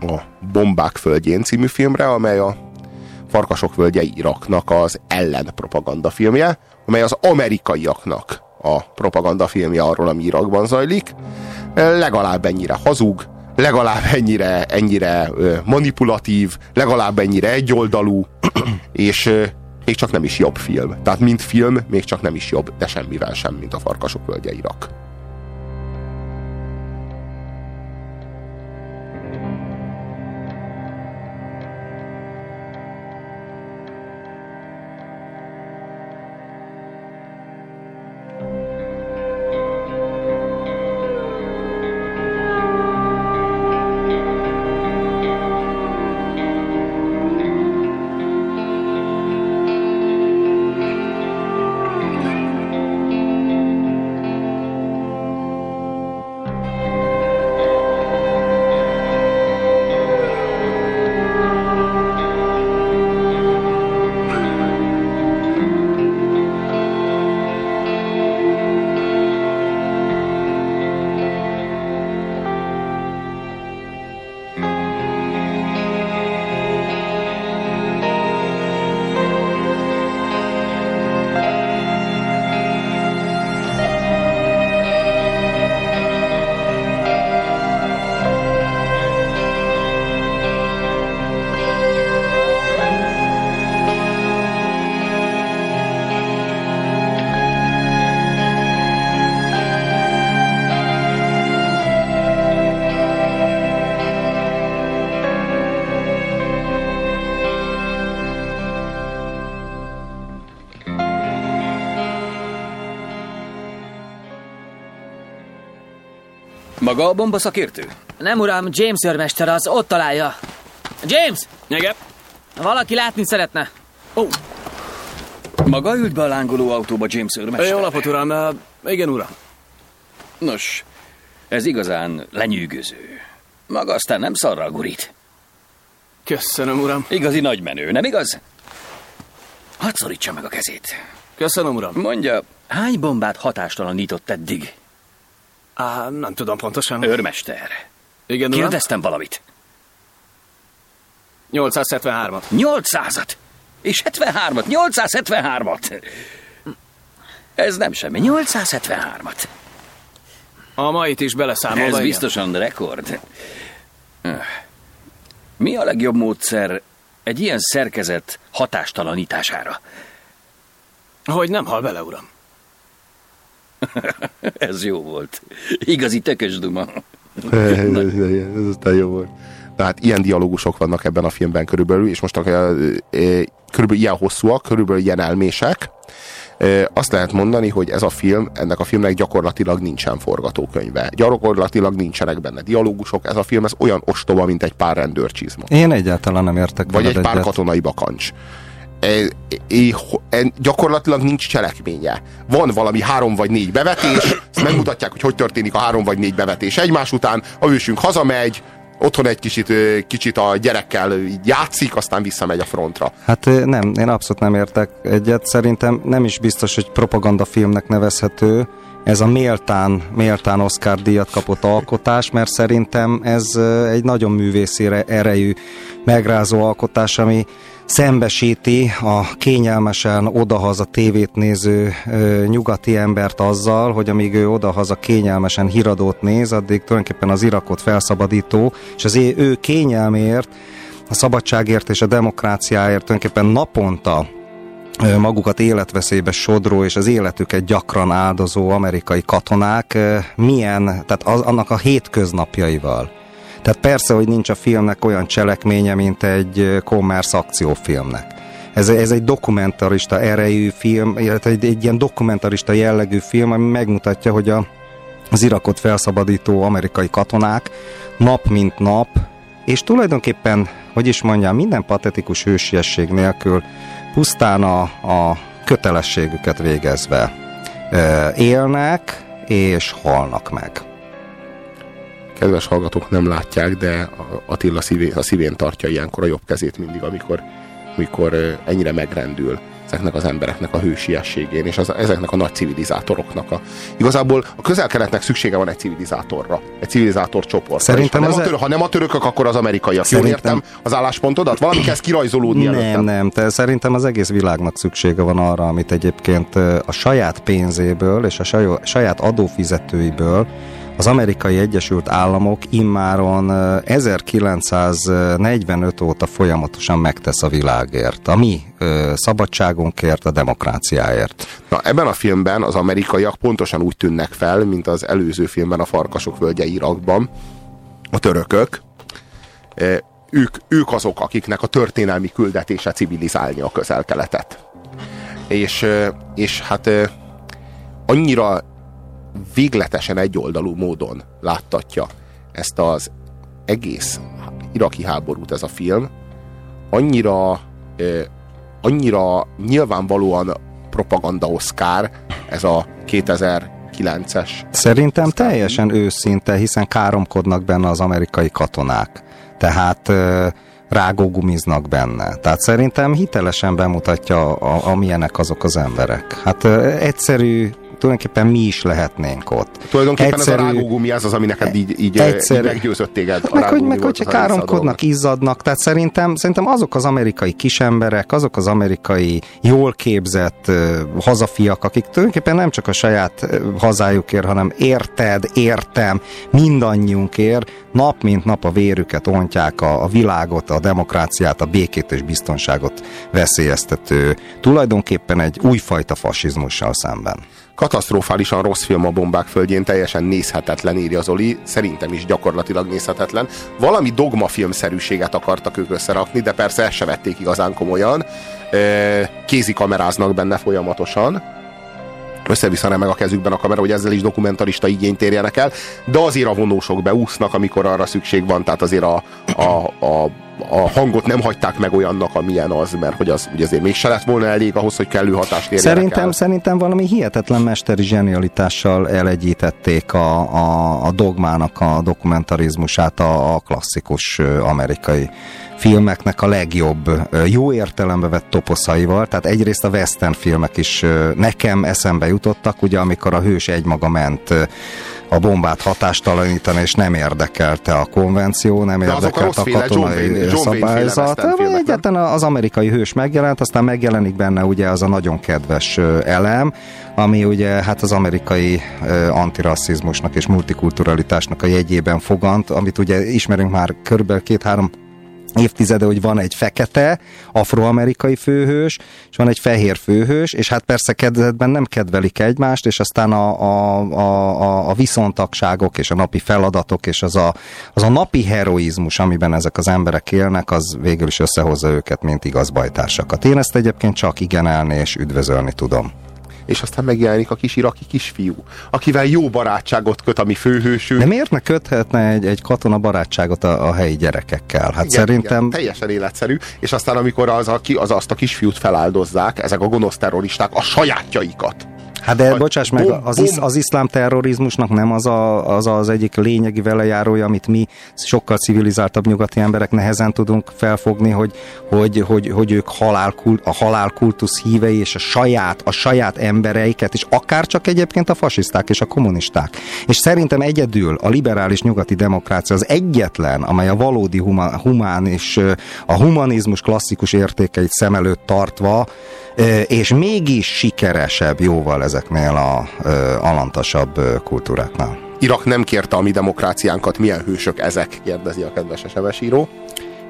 a Bombák földjén című filmre, amely a Farkasok völgye Iraknak az ellen propagandafilmje, amely az amerikaiaknak a propagandafilmje arról, ami Irakban zajlik. Legalább ennyire hazug, legalább ennyire, ennyire manipulatív, legalább ennyire egyoldalú, és még csak nem is jobb film. Tehát mint film, még csak nem is jobb, de semmivel sem, mint a Farkasok völgye Irak. Maga a bomba szakértő? Nem uram, James őrmester az, ott találja. James! Igen. Valaki látni szeretne. Ó. Maga ült be a lángoló autóba, James őrmester? Jó napot, uram. Igen, uram. Nos, ez igazán lenyűgöző. Maga aztán nem szarral gurít. Köszönöm, uram. Igazi nagymenő, nem igaz? Hadd szorítsa meg a kezét. Köszönöm, uram. Mondja, hány bombát hatástalanított eddig? Á, nem tudom pontosan. Őrmester. Igen, uram. Kérdeztem valamit. 873-at. 800-at? És 73-at? 873-at? Ez nem semmi. 873-at. A mait is beleszámolva, Ez igen. biztosan rekord. Mi a legjobb módszer egy ilyen szerkezet hatástalanítására? Hogy nem hal bele, uram. Ez jó volt. Igazi tökös duma. Ez aztán jó volt. Na hát ilyen dialógusok vannak ebben a filmben körülbelül, és most a, e, körülbelül ilyen hosszúak, körülbelül ilyen elmések. E, azt lehet mondani, hogy ez a film, ennek a filmnek gyakorlatilag nincsen forgatókönyve. Gyakorlatilag nincsenek benne dialógusok, ez a film ez olyan ostoba, mint egy pár rendőrcsizma. Én egyáltalán nem értek Vagy egy pár egyet. katonai bakancs. E, e, e, gyakorlatilag nincs cselekménye. Van valami három vagy négy bevetés, ezt megmutatják, hogy hogy történik a három vagy négy bevetés egymás után, a ősünk hazamegy, otthon egy kicsit, kicsit a gyerekkel játszik, aztán visszamegy a frontra. Hát nem, én abszolút nem értek egyet. Szerintem nem is biztos, hogy propagandafilmnek nevezhető. Ez a méltán, méltán Oscar díjat kapott alkotás, mert szerintem ez egy nagyon művészi erejű, megrázó alkotás, ami szembesíti a kényelmesen odahaza tévét néző ö, nyugati embert azzal, hogy amíg ő odahaza kényelmesen híradót néz, addig tulajdonképpen az Irakot felszabadító, és az ő kényelméért, a szabadságért és a demokráciáért tulajdonképpen naponta magukat életveszélybe sodró és az életüket gyakran áldozó amerikai katonák milyen, tehát az, annak a hétköznapjaival. Tehát persze, hogy nincs a filmnek olyan cselekménye, mint egy ö, commerce akciófilmnek. Ez, ez egy dokumentarista erejű film, illetve egy, egy ilyen dokumentarista jellegű film, ami megmutatja, hogy a, az Irakot felszabadító amerikai katonák nap mint nap, és tulajdonképpen, hogy is mondjam, minden patetikus hősiesség nélkül pusztán a, a kötelességüket végezve élnek és halnak meg. Kedves hallgatók nem látják, de Attila szívén, a szívén tartja ilyenkor a jobb kezét mindig, amikor, amikor ennyire megrendül ezeknek az embereknek a hősiességén, és az, ezeknek a nagy civilizátoroknak. A, igazából a közel-keletnek szüksége van egy civilizátorra, egy civilizátor csoportra. Szerintem ha, nem az a e- török, ha nem a törökök, akkor az amerikaiak. Jól értem az álláspontodat? Valami kezd kirajzolódni Nem, előttem. nem, te szerintem az egész világnak szüksége van arra, amit egyébként a saját pénzéből és a saját adófizetőiből az amerikai Egyesült Államok immáron ö, 1945 óta folyamatosan megtesz a világért, a mi szabadságunkért, a demokráciáért. Na, ebben a filmben az amerikaiak pontosan úgy tűnnek fel, mint az előző filmben a Farkasok völgye Irakban, a törökök. Ők, ők azok, akiknek a történelmi küldetése civilizálni a közel-keletet. És, és hát annyira végletesen egyoldalú módon láttatja ezt az egész iraki háborút ez a film, annyira e, annyira nyilvánvalóan propaganda Oscar ez a 2009-es. Szerintem teljesen őszinte, hiszen káromkodnak benne az amerikai katonák. Tehát ö, rágógumiznak benne. Tehát szerintem hitelesen bemutatja, a, amilyenek azok az emberek. Hát egyszerű, tulajdonképpen mi is lehetnénk ott. Tulajdonképpen ez a rágógumi, ez az, ami neked így, így, Egyszerű. így meggyőzött téged. Meg hogy, meg hogy a káromkodnak, izzadnak, tehát szerintem, szerintem azok az amerikai kisemberek, azok az amerikai jól képzett uh, hazafiak, akik tulajdonképpen nem csak a saját uh, hazájukért, hanem érted, értem, mindannyiunkért, nap mint nap a vérüket ontják a, a világot, a demokráciát, a békét és biztonságot veszélyeztető, tulajdonképpen egy újfajta fasizmussal szemben. Katasztrofálisan rossz film a bombák földjén, teljesen nézhetetlen, írja Zoli. Szerintem is gyakorlatilag nézhetetlen. Valami dogmafilmszerűséget akartak ők összerakni, de persze ezt se vették igazán komolyan. Kézi kameráznak benne folyamatosan. Össze-vissza remeg a kezükben a kamera, hogy ezzel is dokumentarista igényt érjenek el, de azért a vonósok beúsznak, amikor arra szükség van, tehát azért a, a, a, a hangot nem hagyták meg olyannak, amilyen az, mert hogy az ugye azért mégse lett volna elég ahhoz, hogy kellő hatást érjenek Szerintem, el. szerintem valami hihetetlen mesteri zsenialitással elegyítették a, a, a dogmának a dokumentarizmusát a, a klasszikus amerikai filmeknek a legjobb, jó értelembe vett toposzaival, tehát egyrészt a western filmek is nekem eszembe jutottak, ugye amikor a hős egymaga ment a bombát hatástalanítani, és nem érdekelte a konvenció, nem De azok a a John katonai Wayne- John Wayne féle szabályzat. filmek, nem? Egyáltalán az amerikai hős megjelent, aztán megjelenik benne ugye az a nagyon kedves elem, ami ugye hát az amerikai antirasszizmusnak és multikulturalitásnak a jegyében fogant, amit ugye ismerünk már körülbelül két-három évtizede, hogy van egy fekete, afroamerikai főhős, és van egy fehér főhős, és hát persze kedvetben nem kedvelik egymást, és aztán a, a, a, a, viszontagságok, és a napi feladatok, és az a, az a napi heroizmus, amiben ezek az emberek élnek, az végül is összehozza őket, mint igaz bajtársakat. Én ezt egyébként csak igenelni és üdvözölni tudom. És aztán megjelenik a kis iraki kisfiú, akivel jó barátságot köt a mi főhősünk. De miért ne köthetne egy, egy katona barátságot a, a helyi gyerekekkel? Hát Igen, szerintem... igen, teljesen életszerű, és aztán amikor az, a, az azt a kisfiút feláldozzák, ezek a gonosz terroristák a sajátjaikat. Hát de bocsáss meg, az, is, az iszlám terrorizmusnak nem az, a, az az egyik lényegi velejárója, amit mi sokkal civilizáltabb nyugati emberek nehezen tudunk felfogni, hogy, hogy, hogy, hogy ők halálkult, a halálkultusz hívei és a saját, a saját embereiket, és akár csak egyébként a fasiszták és a kommunisták. És szerintem egyedül a liberális nyugati demokrácia az egyetlen, amely a valódi huma, humán és a humanizmus klasszikus értékeit szem előtt tartva, és mégis sikeresebb jóval ezeknél a alantasabb kultúráknál. Irak nem kérte a mi demokráciánkat, milyen hősök ezek, kérdezi a kedves SMS író.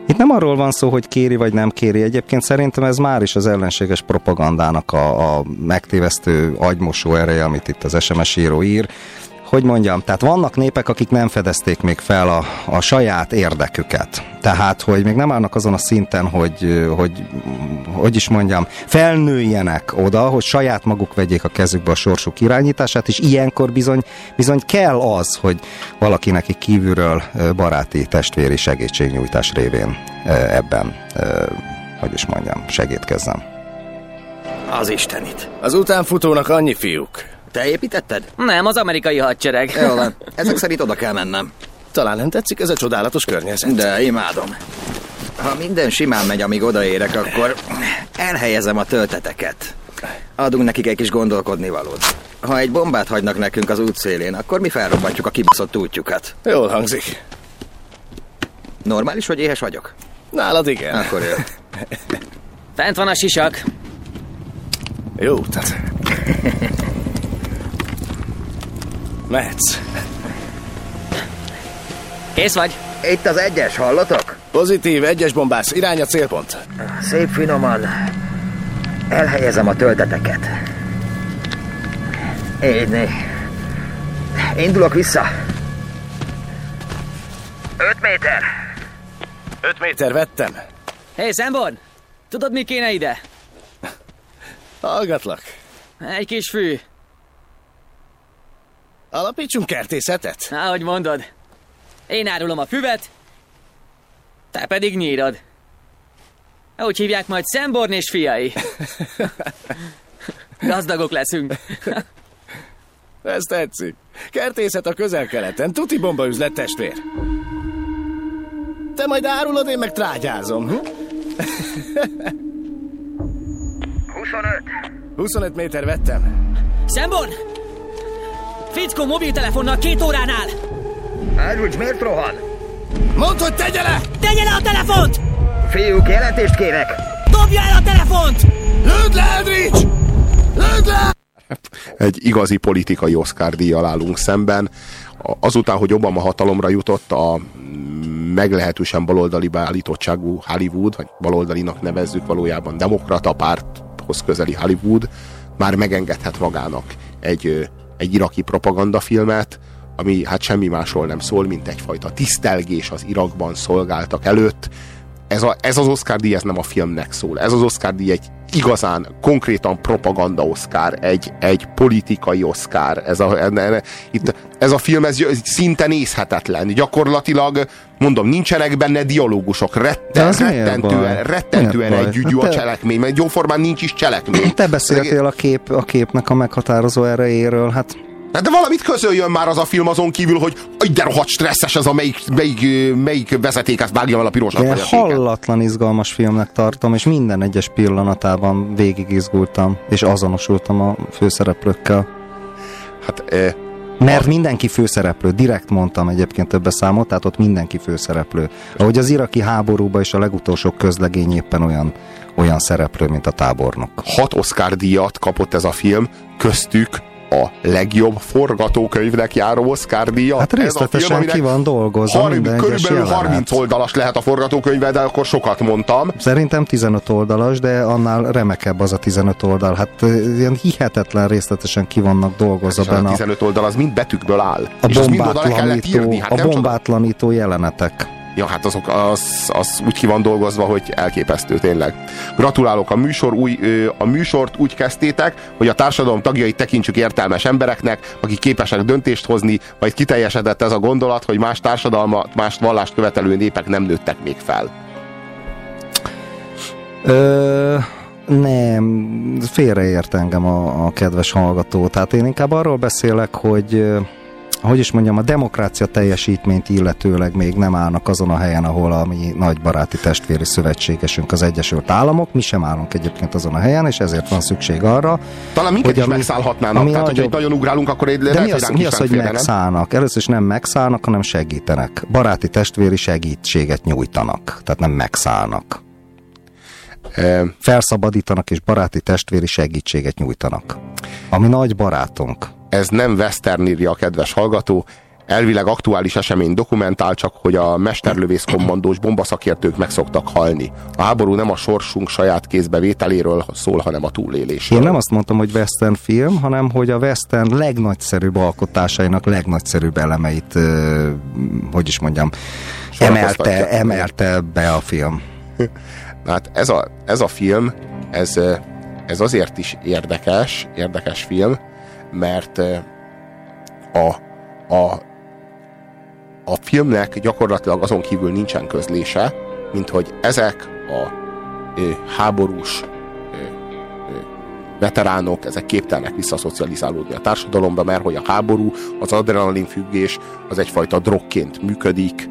Itt nem arról van szó, hogy kéri vagy nem kéri. Egyébként szerintem ez már is az ellenséges propagandának a, a megtévesztő agymosó ereje, amit itt az SMS író ír. Hogy mondjam, tehát vannak népek, akik nem fedezték még fel a, a saját érdeküket. Tehát, hogy még nem állnak azon a szinten, hogy, hogy, hogy is mondjam, felnőjenek oda, hogy saját maguk vegyék a kezükbe a sorsuk irányítását, és ilyenkor bizony, bizony kell az, hogy valaki neki kívülről baráti, testvéri segítségnyújtás révén ebben, hogy is mondjam, segítkezzem. Az istenit. Az utánfutónak annyi fiúk. Te építetted? Nem, az amerikai hadsereg. Jó van. Ezek szerint oda kell mennem. Talán nem tetszik ez a csodálatos környezet. De imádom. Ha minden simán megy, amíg odaérek, akkor elhelyezem a tölteteket. Adunk nekik egy kis gondolkodni valót. Ha egy bombát hagynak nekünk az útszélén, akkor mi felrobbantjuk a kibaszott útjukat. Jól hangzik. Normális, hogy éhes vagyok? Nálad igen. Akkor jó. Fent van a sisak. Jó utat. Mehetsz. Kész vagy? Itt az egyes, hallotok? Pozitív, egyes bombász, irány a célpont. Szép finoman. Elhelyezem a tölteteket. Így Indulok vissza. Öt méter. Öt méter vettem. Hé, hey, Szembor! Tudod, mi kéne ide? Hallgatlak. Egy kis fű. Alapítsunk kertészetet? Ahogy mondod. Én árulom a füvet, te pedig nyírod. Úgy hívják majd Szemborn és fiai. Gazdagok leszünk. Ez tetszik. Kertészet a közel-keleten. Tuti bomba üzlet testvér. Te majd árulod, én meg trágyázom. Hm? 25. 25 méter vettem. Szemborn! Fickó mobiltelefonnal két óránál! Árulcs, miért rohan? Mondd, hogy tegye le! Tegye le a telefont! Fiúk, jelentést kérek! Dobja el a telefont! Lőd le, Eldridge! Lőd le! Egy igazi politikai Oscar díjjal állunk szemben. Azután, hogy Obama hatalomra jutott a meglehetősen baloldali beállítottságú Hollywood, vagy baloldalinak nevezzük valójában demokrata párthoz közeli Hollywood, már megengedhet magának egy, egy iraki propagandafilmet, ami hát semmi másról nem szól, mint egyfajta tisztelgés az Irakban szolgáltak előtt. Ez, a, ez az Oscar díj, ez nem a filmnek szól. Ez az Oscar díj egy igazán, konkrétan propaganda Oscar, egy, egy politikai Oscar. Ez a, itt, ez a film ez szinte nézhetetlen. Gyakorlatilag, mondom, nincsenek benne dialógusok. Retten, rettentően, rettentően együgyű a cselekmény, mert jóformán nincs is cselekmény. Te beszéltél a, kép, a képnek a meghatározó erejéről, hát de valamit közöljön már az a film azon kívül, hogy de rohadt stresszes ez a melyik, melyik, melyik vezeték, ezt vágja el a piros Én hallatlan izgalmas filmnek tartom, és minden egyes pillanatában végig izgultam, és azonosultam a főszereplőkkel. Hát, e, mert mindenki főszereplő, direkt mondtam egyébként több számot, tehát ott mindenki főszereplő. Ahogy az iraki háborúban is a legutolsó közlegény éppen olyan, olyan szereplő, mint a tábornok. Hat Oscar díjat kapott ez a film, köztük a legjobb forgatókönyvnek járó Oscar díjat. Hát részletesen film, ki van dolgozva 30, Körülbelül 30 oldalas lehet a forgatókönyve, de akkor sokat mondtam. Szerintem 15 oldalas, de annál remekebb az a 15 oldal. Hát ilyen hihetetlen részletesen ki vannak dolgozva hát benne. A 15 oldal az mind betűkből áll. A bombátlanító, hát a bombátlanító jelenetek. Ja, hát azok, az, az úgy ki van dolgozva, hogy elképesztő tényleg. Gratulálok, a, műsor új, a műsort úgy kezdtétek, hogy a társadalom tagjait tekintsük értelmes embereknek, akik képesek döntést hozni, vagy kiteljesedett ez a gondolat, hogy más társadalmat, más vallást követelő népek nem nőttek még fel. Ö, nem, félreért engem a, a kedves hallgató. Tehát én inkább arról beszélek, hogy hogy is mondjam, a demokrácia teljesítményt illetőleg még nem állnak azon a helyen, ahol a mi nagy baráti testvéri szövetségesünk az Egyesült Államok. Mi sem állunk egyébként azon a helyen, és ezért van szükség arra. Talán minket hogy is ami, megszállhatnának, ami tehát nagyobb... nagyon ugrálunk, akkor egy De mi az, mi az hogy megszállnak? Először is nem megszállnak, hanem segítenek. Baráti testvéri segítséget nyújtanak, tehát nem megszállnak. Felszabadítanak és baráti testvéri segítséget nyújtanak. Ami nagy barátunk ez nem western írja a kedves hallgató, elvileg aktuális esemény dokumentál, csak hogy a mesterlövész kommandós bombaszakértők meg szoktak halni. A háború nem a sorsunk saját kézbevételéről szól, hanem a túlélésről. Én nem azt mondtam, hogy western film, hanem hogy a western legnagyszerűbb alkotásainak legnagyszerűbb elemeit, hogy is mondjam, emelte, emelte be a film. Hát ez a, ez a film, ez, ez azért is érdekes, érdekes film, mert a, a, a filmnek gyakorlatilag azon kívül nincsen közlése, mint hogy ezek a ö, háborús ö, ö, veteránok, ezek képtelnek visszaszocializálódni a társadalomba, mert hogy a háború, az adrenalin függés, az egyfajta drogként működik,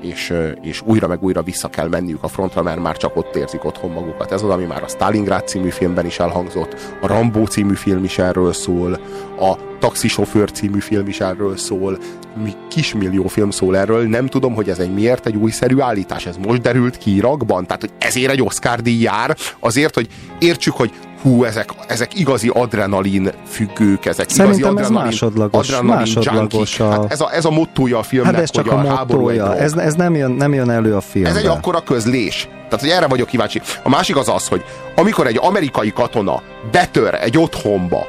és, és újra meg újra vissza kell menniük a frontra, mert már csak ott érzik otthon magukat. Ez az, ami már a Stalingrad című filmben is elhangzott, a Rambó című film is erről szól, a Taxisofőr című film is erről szól, mi kismillió film szól erről, nem tudom, hogy ez egy miért egy újszerű állítás, ez most derült ki Irakban, tehát hogy ezért egy Oscar díj jár, azért, hogy értsük, hogy hú, ezek, ezek igazi adrenalin függők, ezek Szerintem igazi adrenalin, ez másodlagos, adrenalin másodlagos a... hát ez, a, ez a mottója a filmnek, hát ez csak hogy a, a mottója. Ez, ez nem, jön, nem jön elő a filmben. Ez egy akkora közlés. Tehát, hogy erre vagyok kíváncsi. A másik az az, hogy amikor egy amerikai katona betör egy otthonba,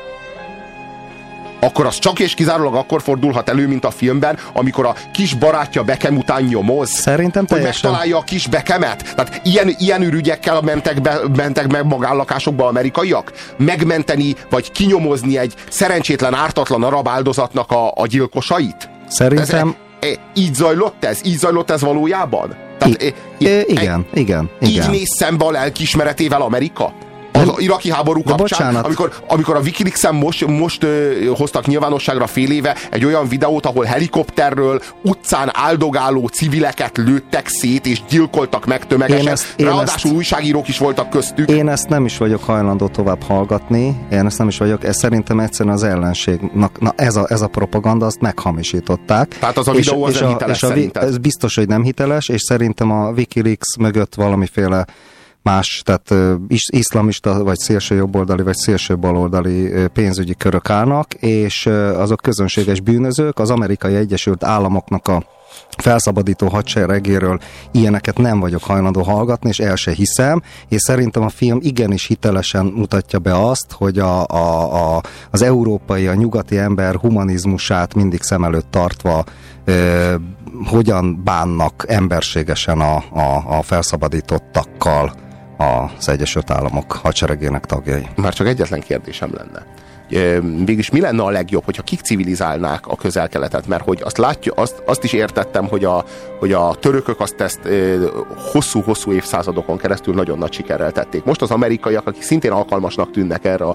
akkor az csak és kizárólag akkor fordulhat elő, mint a filmben, amikor a kis barátja Bekem után nyomoz. Szerintem teljesen. Hogy megtalálja a kis Bekemet. Tehát ilyen, ilyen ürügyekkel mentek, be, mentek meg magánlakásokba amerikaiak? Megmenteni, vagy kinyomozni egy szerencsétlen, ártatlan arab áldozatnak a, a gyilkosait? Szerintem... Ez, e, így zajlott ez? Így zajlott ez valójában? Tehát, I, e, igen, igen, igen. Így néz szembe a lelkiismeretével Amerika? Az iraki háború kapcsán, bocsánat. amikor, amikor a Wikileaks-en most, most ö, hoztak nyilvánosságra fél éve egy olyan videót, ahol helikopterről utcán áldogáló civileket lőttek szét és gyilkoltak meg tömegesen. Én ezt, én Ráadásul ezt, újságírók is voltak köztük. Én ezt nem is vagyok hajlandó tovább hallgatni. Én ezt nem is vagyok. Ez szerintem egyszerűen az ellenségnek, na ez a, ez a propaganda, azt meghamisították. Tehát az a videó és, az és nem hiteles a, és a, Ez biztos, hogy nem hiteles, és szerintem a Wikileaks mögött valamiféle más, tehát iszlamista, vagy szélső jobboldali, vagy szélső baloldali pénzügyi körök állnak, és azok közönséges bűnözők, az amerikai Egyesült Államoknak a felszabadító hadseregéről ilyeneket nem vagyok hajlandó hallgatni, és el se hiszem, és szerintem a film igenis hitelesen mutatja be azt, hogy a, a, a, az európai, a nyugati ember humanizmusát mindig szem előtt tartva ö, hogyan bánnak emberségesen a, a, a felszabadítottakkal az Egyesült Államok hadseregének tagjai. Már csak egyetlen kérdésem lenne. Mégis mi lenne a legjobb, hogyha kik civilizálnák a közel-keletet? Mert hogy azt, látja, azt, azt is értettem, hogy a, hogy a törökök azt ezt hosszú-hosszú évszázadokon keresztül nagyon nagy sikerrel tették. Most az amerikaiak, akik szintén alkalmasnak tűnnek erre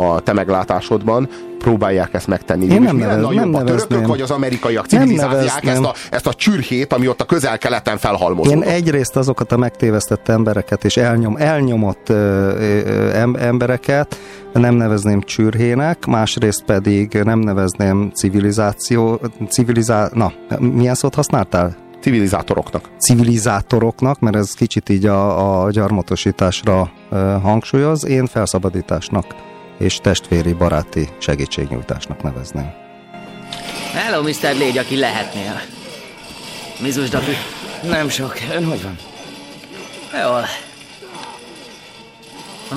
a te meglátásodban, próbálják ezt megtenni. Én nem, nevez, nem a törökök vagy az amerikaiak civilizálják ezt a, ezt a csürhét, ami ott a közel-keleten felhalmozódott? Én egyrészt azokat a megtévesztett embereket és elnyom, elnyomott ö, ö, embereket nem nevezném csürhének, másrészt pedig nem nevezném civilizáció, civilizá... Na, milyen szót használtál? Civilizátoroknak. Civilizátoroknak, mert ez kicsit így a, a gyarmatosításra hangsúlyoz, én felszabadításnak és testvéri baráti segítségnyújtásnak nevezném. Hello, Mr. Légy, aki lehetnél. Mizus, Dapi? Nem sok. Ön hogy van? Jól.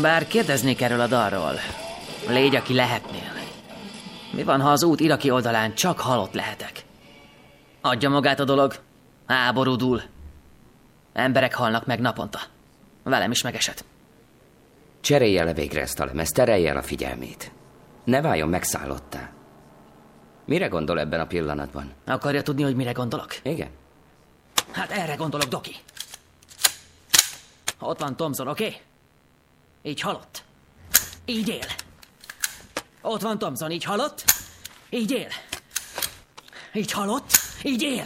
Bár kérdeznék erről a dalról. Légy, aki lehetnél. Mi van, ha az út iraki oldalán csak halott lehetek? Adja magát a dolog. Háborúdul. Emberek halnak meg naponta. Velem is megesett. Cserélje le végre ezt a lemez, terelje el a figyelmét. Ne váljon megszállottá. Mire gondol ebben a pillanatban? Akarja tudni, hogy mire gondolok? Igen. Hát erre gondolok, Doki. Ott van Thomson, oké? Okay? Így halott. Így él. Ott van Thomson, így halott. Így él. Így halott. Így él.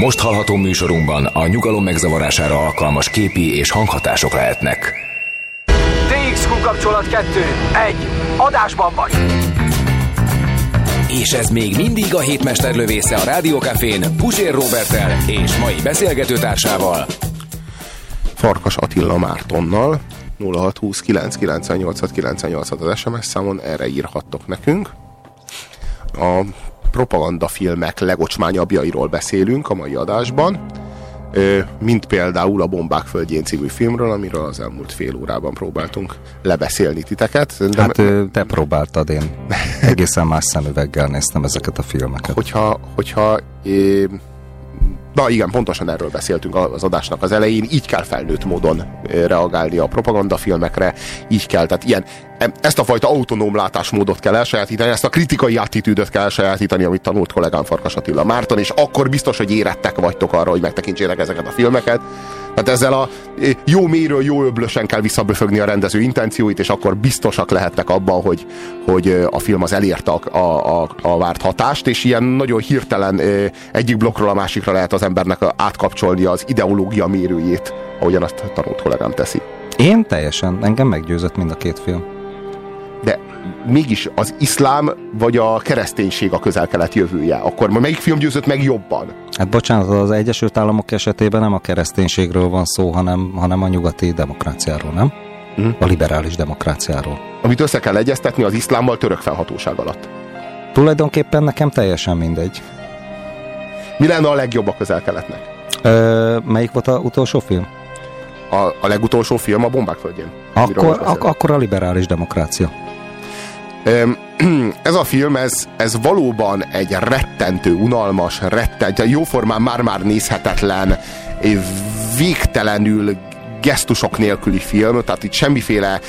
Most hallható műsorunkban a nyugalom megzavarására alkalmas képi és hanghatások lehetnek. DXQ kapcsolat 2. 1. Adásban vagy! És ez még mindig a hétmester lövésze a Rádiókafén Pusér Robertel és mai beszélgetőtársával Farkas Attila Mártonnal 0620 998 98 az SMS számon, erre írhattok nekünk. A propagandafilmek legocsmányabbjairól beszélünk a mai adásban, mint például a Bombák Földjén című filmről, amiről az elmúlt fél órában próbáltunk lebeszélni titeket. De hát te próbáltad, én egészen más szemüveggel néztem ezeket a filmeket. Hogyha, hogyha é, Na igen, pontosan erről beszéltünk az adásnak az elején. Így kell felnőtt módon reagálni a propagandafilmekre, így kell, tehát ilyen, ezt a fajta autonóm látásmódot kell elsajátítani, ezt a kritikai attitűdöt kell elsajátítani, amit tanult kollégám Farkas Attila Márton, és akkor biztos, hogy érettek vagytok arra, hogy megtekintsétek ezeket a filmeket. Tehát ezzel a jó méről, jó öblösen kell visszaböfögni a rendező intencióit, és akkor biztosak lehettek abban, hogy, hogy a film az elérte a, a, a, várt hatást, és ilyen nagyon hirtelen egyik blokkról a másikra lehet az embernek átkapcsolni az ideológia mérőjét, ahogyan azt tanult kollégám teszi. Én teljesen, engem meggyőzött mind a két film. De mégis az iszlám vagy a kereszténység a közel-kelet jövője? Akkor melyik film győzött meg jobban? Hát bocsánat, az Egyesült Államok esetében nem a kereszténységről van szó, hanem, hanem a nyugati demokráciáról, nem? Uh-huh. A liberális demokráciáról. Amit össze kell egyeztetni az iszlámmal török felhatóság alatt. Tulajdonképpen nekem teljesen mindegy. Mi lenne a legjobb a közel-keletnek? Ö, melyik volt a utolsó film? A, a legutolsó film a Bombák földjén. Akkor, ak- akkor a liberális demokrácia. Ez a film, ez, ez valóban egy rettentő, unalmas, rettent, jóformán már-már nézhetetlen, végtelenül gesztusok nélküli film, tehát itt semmiféle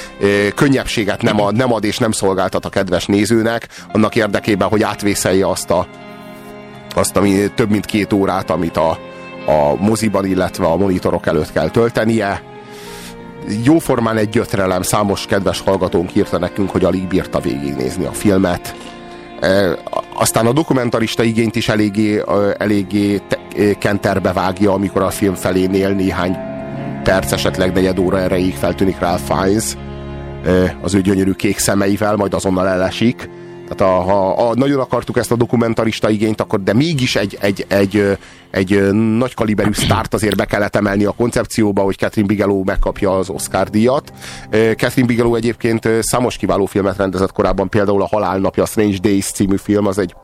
könnyebbséget nem ad, nem ad és nem szolgáltat a kedves nézőnek, annak érdekében, hogy átvészelje azt a azt, ami több mint két órát, amit a, a moziban, illetve a monitorok előtt kell töltenie. Jóformán egy gyötrelem, számos kedves hallgatónk írta nekünk, hogy alig bírta végignézni a filmet. E, aztán a dokumentarista igényt is eléggé, eléggé kenterbe vágja, amikor a film felénél néhány perc, esetleg negyed óra erejéig feltűnik Ralph Fiennes az ő gyönyörű kék szemeivel, majd azonnal elesik Tehát a, ha a, nagyon akartuk ezt a dokumentarista igényt, akkor de mégis egy, egy, egy, egy nagy kaliberű sztárt azért be kellett emelni a koncepcióba, hogy Catherine Bigelow megkapja az Oscar díjat. Catherine Bigelow egyébként számos kiváló filmet rendezett korábban, például a Halálnapja, a Strange Days című film, az egy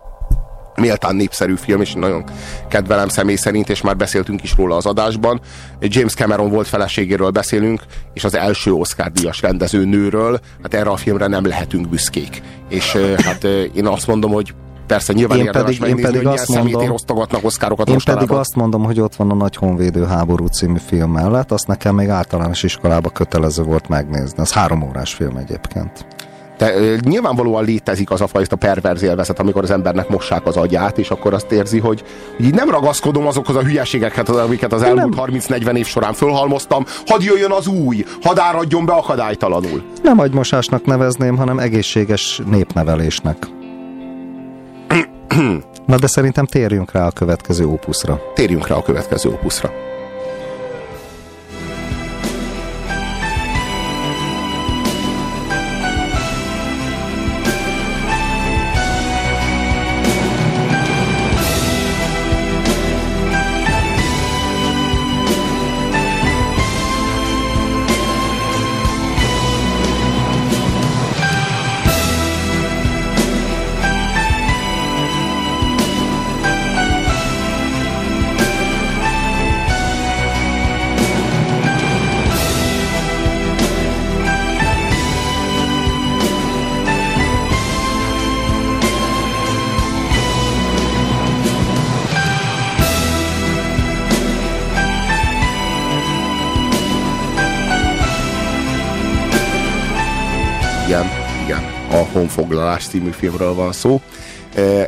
méltán népszerű film, és nagyon kedvelem személy szerint, és már beszéltünk is róla az adásban. James Cameron volt feleségéről beszélünk, és az első Oscar díjas rendező nőről, hát erre a filmre nem lehetünk büszkék. És hát én azt mondom, hogy Persze, nyilván én pedig, megnézni, én pedig azt mondom, osztogatnak oszkárokat Én mostanában. pedig azt mondom, hogy ott van a Nagy Honvédő háború című film mellett, azt nekem még általános iskolába kötelező volt megnézni. Az három órás film egyébként. Te, nyilvánvalóan létezik az a fajta perverz élvezet, amikor az embernek mossák az agyát, és akkor azt érzi, hogy így nem ragaszkodom azokhoz a hülyeségeket, amiket az elmúlt 30-40 év során fölhalmoztam, hadd jöjjön az új, hadd áradjon be akadálytalanul. Nem agymosásnak nevezném, hanem egészséges népnevelésnek. Na de szerintem térjünk rá a következő opuszra. Térjünk rá a következő opuszra. Honfoglalás című filmről van szó.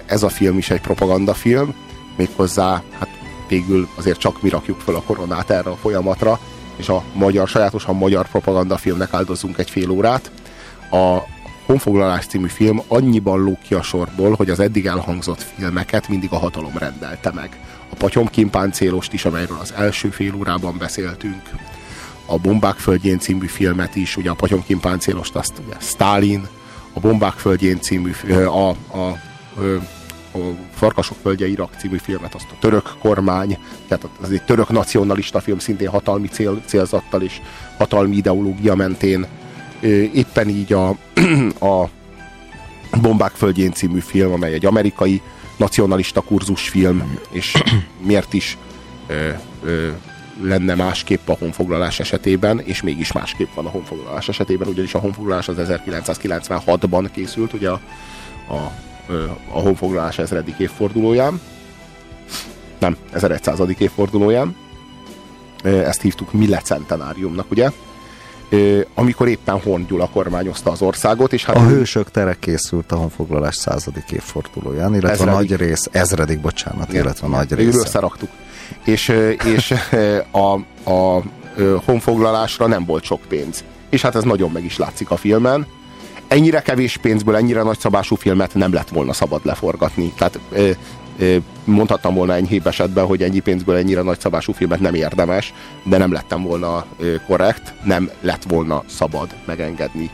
Ez a film is egy propagandafilm, méghozzá hát végül azért csak mi rakjuk fel a koronát erre a folyamatra, és a magyar, sajátosan magyar propagandafilmnek áldozunk egy fél órát. A Honfoglalás című film annyiban lók ki a sorból, hogy az eddig elhangzott filmeket mindig a hatalom rendelte meg. A Patyomkin páncélost is, amelyről az első fél órában beszéltünk. A Bombák földjén című filmet is, ugye a Patyomkin páncélost azt ugye Stalin, a Bombák földjén című, a, a, a, a Farkasok földje Irak című filmet, azt a török kormány, tehát az egy török nacionalista film, szintén hatalmi cél, célzattal és hatalmi ideológia mentén. Éppen így a, a Bombák földjén című film, amely egy amerikai nacionalista kurzusfilm, és miért is ö, ö, lenne másképp a honfoglalás esetében, és mégis másképp van a honfoglalás esetében, ugyanis a honfoglalás az 1996-ban készült, ugye a, a, a honfoglalás ezredik évfordulóján, nem, 1100. évfordulóján, ezt hívtuk millecentenáriumnak, ugye? amikor éppen Horn Gyula kormányozta az országot. És hát a Hősök tere készült a honfoglalás századik évfordulóján, illetve ezredik. nagy rész, ezredik, bocsánat, Igen. illetve nagy rész. összeraktuk és, és a, a honfoglalásra nem volt sok pénz. És hát ez nagyon meg is látszik a filmen. Ennyire kevés pénzből, ennyire nagyszabású filmet nem lett volna szabad leforgatni. Tehát mondhattam volna enyhébb esetben, hogy ennyi pénzből ennyire nagyszabású filmet nem érdemes, de nem lettem volna korrekt, nem lett volna szabad megengedni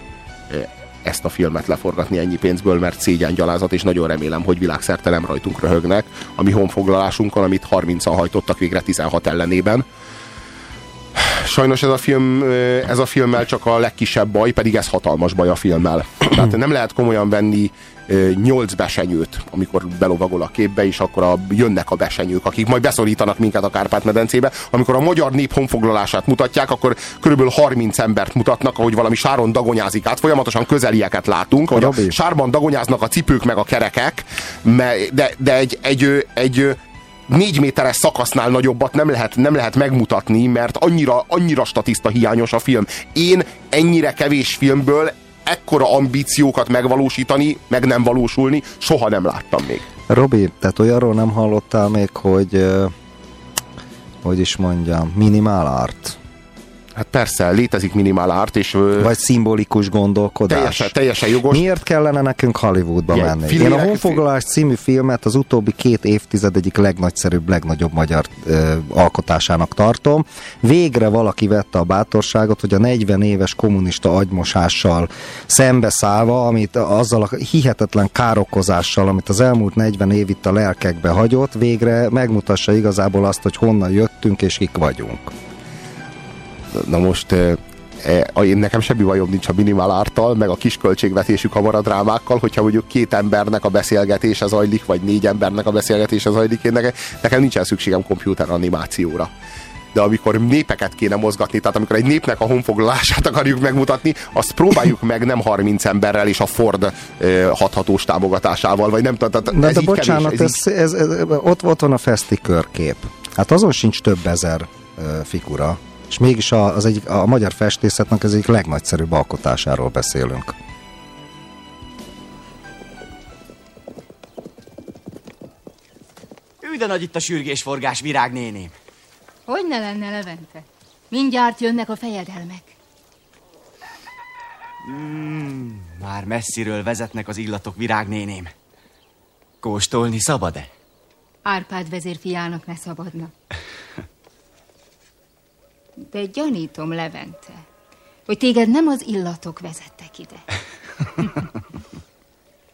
ezt a filmet leforgatni ennyi pénzből, mert szégyen gyalázat, és nagyon remélem, hogy világszerte nem rajtunk röhögnek a mi honfoglalásunkon, amit 30-an hajtottak végre 16 ellenében. Sajnos ez a film, ez a filmmel csak a legkisebb baj, pedig ez hatalmas baj a filmmel. Tehát nem lehet komolyan venni nyolc besenyőt, amikor belovagol a képbe, és akkor a, jönnek a besenyők, akik majd beszorítanak minket a Kárpát-medencébe. Amikor a magyar nép honfoglalását mutatják, akkor körülbelül 30 embert mutatnak, ahogy valami sáron dagonyázik át, folyamatosan közelieket látunk, hogy a sárban dagonyáznak a cipők meg a kerekek, de, de egy, egy, egy négy méteres szakasznál nagyobbat nem lehet, nem lehet megmutatni, mert annyira, annyira statiszta hiányos a film. Én ennyire kevés filmből ekkora ambíciókat megvalósítani, meg nem valósulni, soha nem láttam még. Robi, tehát olyanról nem hallottál még, hogy hogy is mondjam, minimál art? Hát persze, létezik minimál árt, és... Vagy szimbolikus gondolkodás. Teljesen, teljesen jogos. Miért kellene nekünk Hollywoodba Igen, menni? filmek- Én a Honfoglalás című filmet az utóbbi két évtized egyik legnagyszerűbb, legnagyobb magyar ö, alkotásának tartom. Végre valaki vette a bátorságot, hogy a 40 éves kommunista agymosással szembeszállva, amit azzal a hihetetlen károkozással, amit az elmúlt 40 év itt a lelkekbe hagyott, végre megmutassa igazából azt, hogy honnan jöttünk és kik vagyunk. Na most eh, eh, én nekem semmi bajom nincs a minimál ártal, meg a kis költségvetésű kamaradrámákkal, hogyha mondjuk két embernek a beszélgetése zajlik, vagy négy embernek a beszélgetése zajlik, én nekem, nekem nincsen szükségem komputer animációra. De amikor népeket kéne mozgatni, tehát amikor egy népnek a honfoglalását akarjuk megmutatni, azt próbáljuk meg nem 30 emberrel és a Ford eh, hathatós támogatásával, vagy nem tudom, tehát De, ez de így bocsánat, kevés, ez, ez, ez, ez, ott, ott van a feszti körkép. Hát azon sincs több ezer ö, figura. És mégis a, az egyik, a magyar festészetnek az egyik legnagyszerűbb alkotásáról beszélünk. Ülj de nagy itt a sürgésforgás, virágnéném. Hogy ne lenne, Levente? Mindjárt jönnek a fejedelmek. Mm, már messziről vezetnek az illatok, virágnéném. Kóstolni szabad-e? Árpád vezérfiának ne szabadna. De gyanítom, Levente, hogy téged nem az illatok vezettek ide.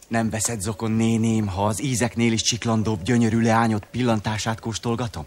Nem veszed zokon, néném, ha az ízeknél is csiklandóbb gyönyörű leányot pillantását kóstolgatom?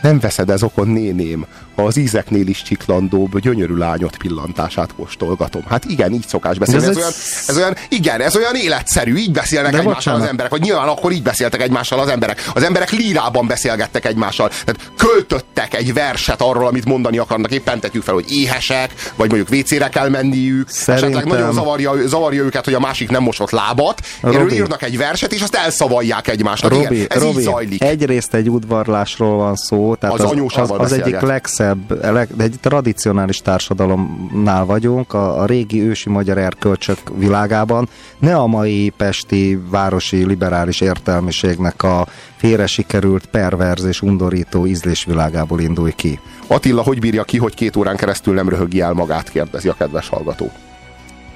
Nem veszed ez okon, néném, ha az ízeknél is csiklandóbb, gyönyörű lányot pillantását kóstolgatom. Hát igen, így szokás beszélni. Ez, ez olyan, ez olyan, igen, ez olyan életszerű, így beszélnek De egymással bocsánat. az emberek, vagy nyilván akkor így beszéltek egymással az emberek. Az emberek lírában beszélgettek egymással. Tehát költöttek egy verset arról, amit mondani akarnak. Éppen tetjük fel, hogy éhesek, vagy mondjuk WC-re kell menniük. Szerintem- Esetleg nagyon zavarja, zavarja őket, hogy a másik nem mosott lábat. Erről írnak egy verset, és azt elszavalják egymásnak. Robi, igen, ez Robi, így zajlik. egyrészt egy udvarlásról van szó, tehát Az az, az, anyósával az egyik legszebb, leg, egy tradicionális társadalomnál vagyunk, a, a régi ősi magyar erkölcsök világában, ne a mai pesti városi liberális értelmiségnek a félre sikerült, perverz és undorító ízlésvilágából indulj ki. Attila, hogy bírja ki, hogy két órán keresztül nem röhögi el magát, kérdezi a kedves hallgató.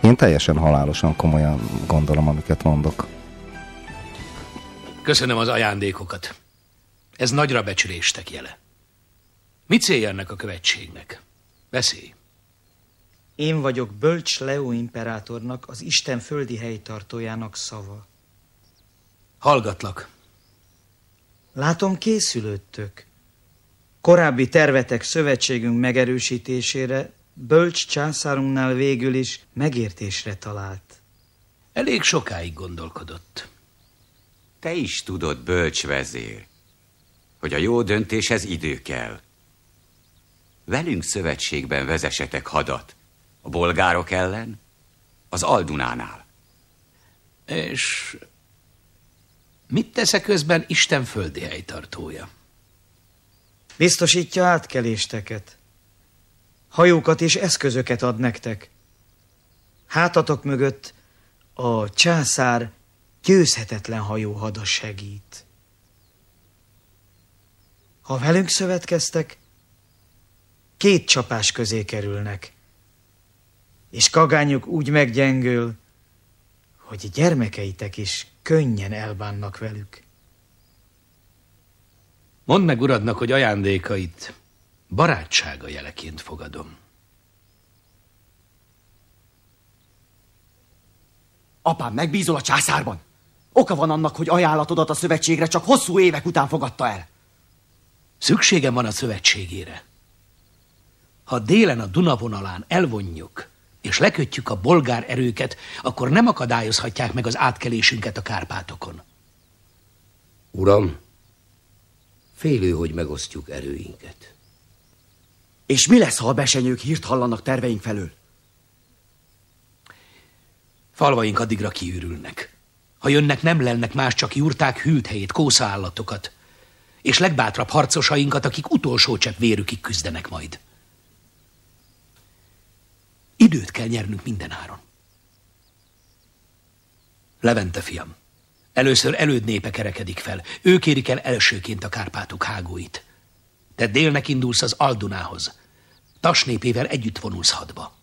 Én teljesen halálosan komolyan gondolom, amiket mondok. Köszönöm az ajándékokat. Ez nagyra becsüléstek jele. Mi célja ennek a követségnek? Beszélj. Én vagyok Bölcs Leo imperátornak, az Isten földi helytartójának szava. Hallgatlak. Látom, készülődtök. Korábbi tervetek szövetségünk megerősítésére Bölcs császárunknál végül is megértésre talált. Elég sokáig gondolkodott. Te is tudod, bölcs vezér, hogy a jó döntéshez idő kell. Velünk szövetségben vezessetek hadat. A bolgárok ellen, az Aldunánál. És mit teszek közben Isten földi helytartója? Biztosítja átkelésteket. Hajókat és eszközöket ad nektek. Hátatok mögött a császár győzhetetlen hajóhada segít. Ha velünk szövetkeztek, két csapás közé kerülnek, és kagányuk úgy meggyengül, hogy gyermekeitek is könnyen elbánnak velük. Mondd meg uradnak, hogy ajándékait barátsága jeleként fogadom. Apám, megbízol a császárban? Oka van annak, hogy ajánlatodat a szövetségre csak hosszú évek után fogadta el. Szükségem van a szövetségére. Ha délen a Duna vonalán elvonjuk, és lekötjük a bolgár erőket, akkor nem akadályozhatják meg az átkelésünket a Kárpátokon. Uram, félő, hogy megosztjuk erőinket. És mi lesz, ha a besenyők hírt hallanak terveink felől? Falvaink addigra kiürülnek. Ha jönnek, nem lelnek más, csak jurták hűlt helyét, kószaállatokat. És legbátrabb harcosainkat, akik utolsó csepp vérükig küzdenek majd. Időt kell nyernünk minden áron. Levente fiam, először előd népe kerekedik fel. Ők érik el elsőként a Kárpátok hágóit. Te délnek indulsz az Aldunához. tasnépével együtt vonulsz hadba.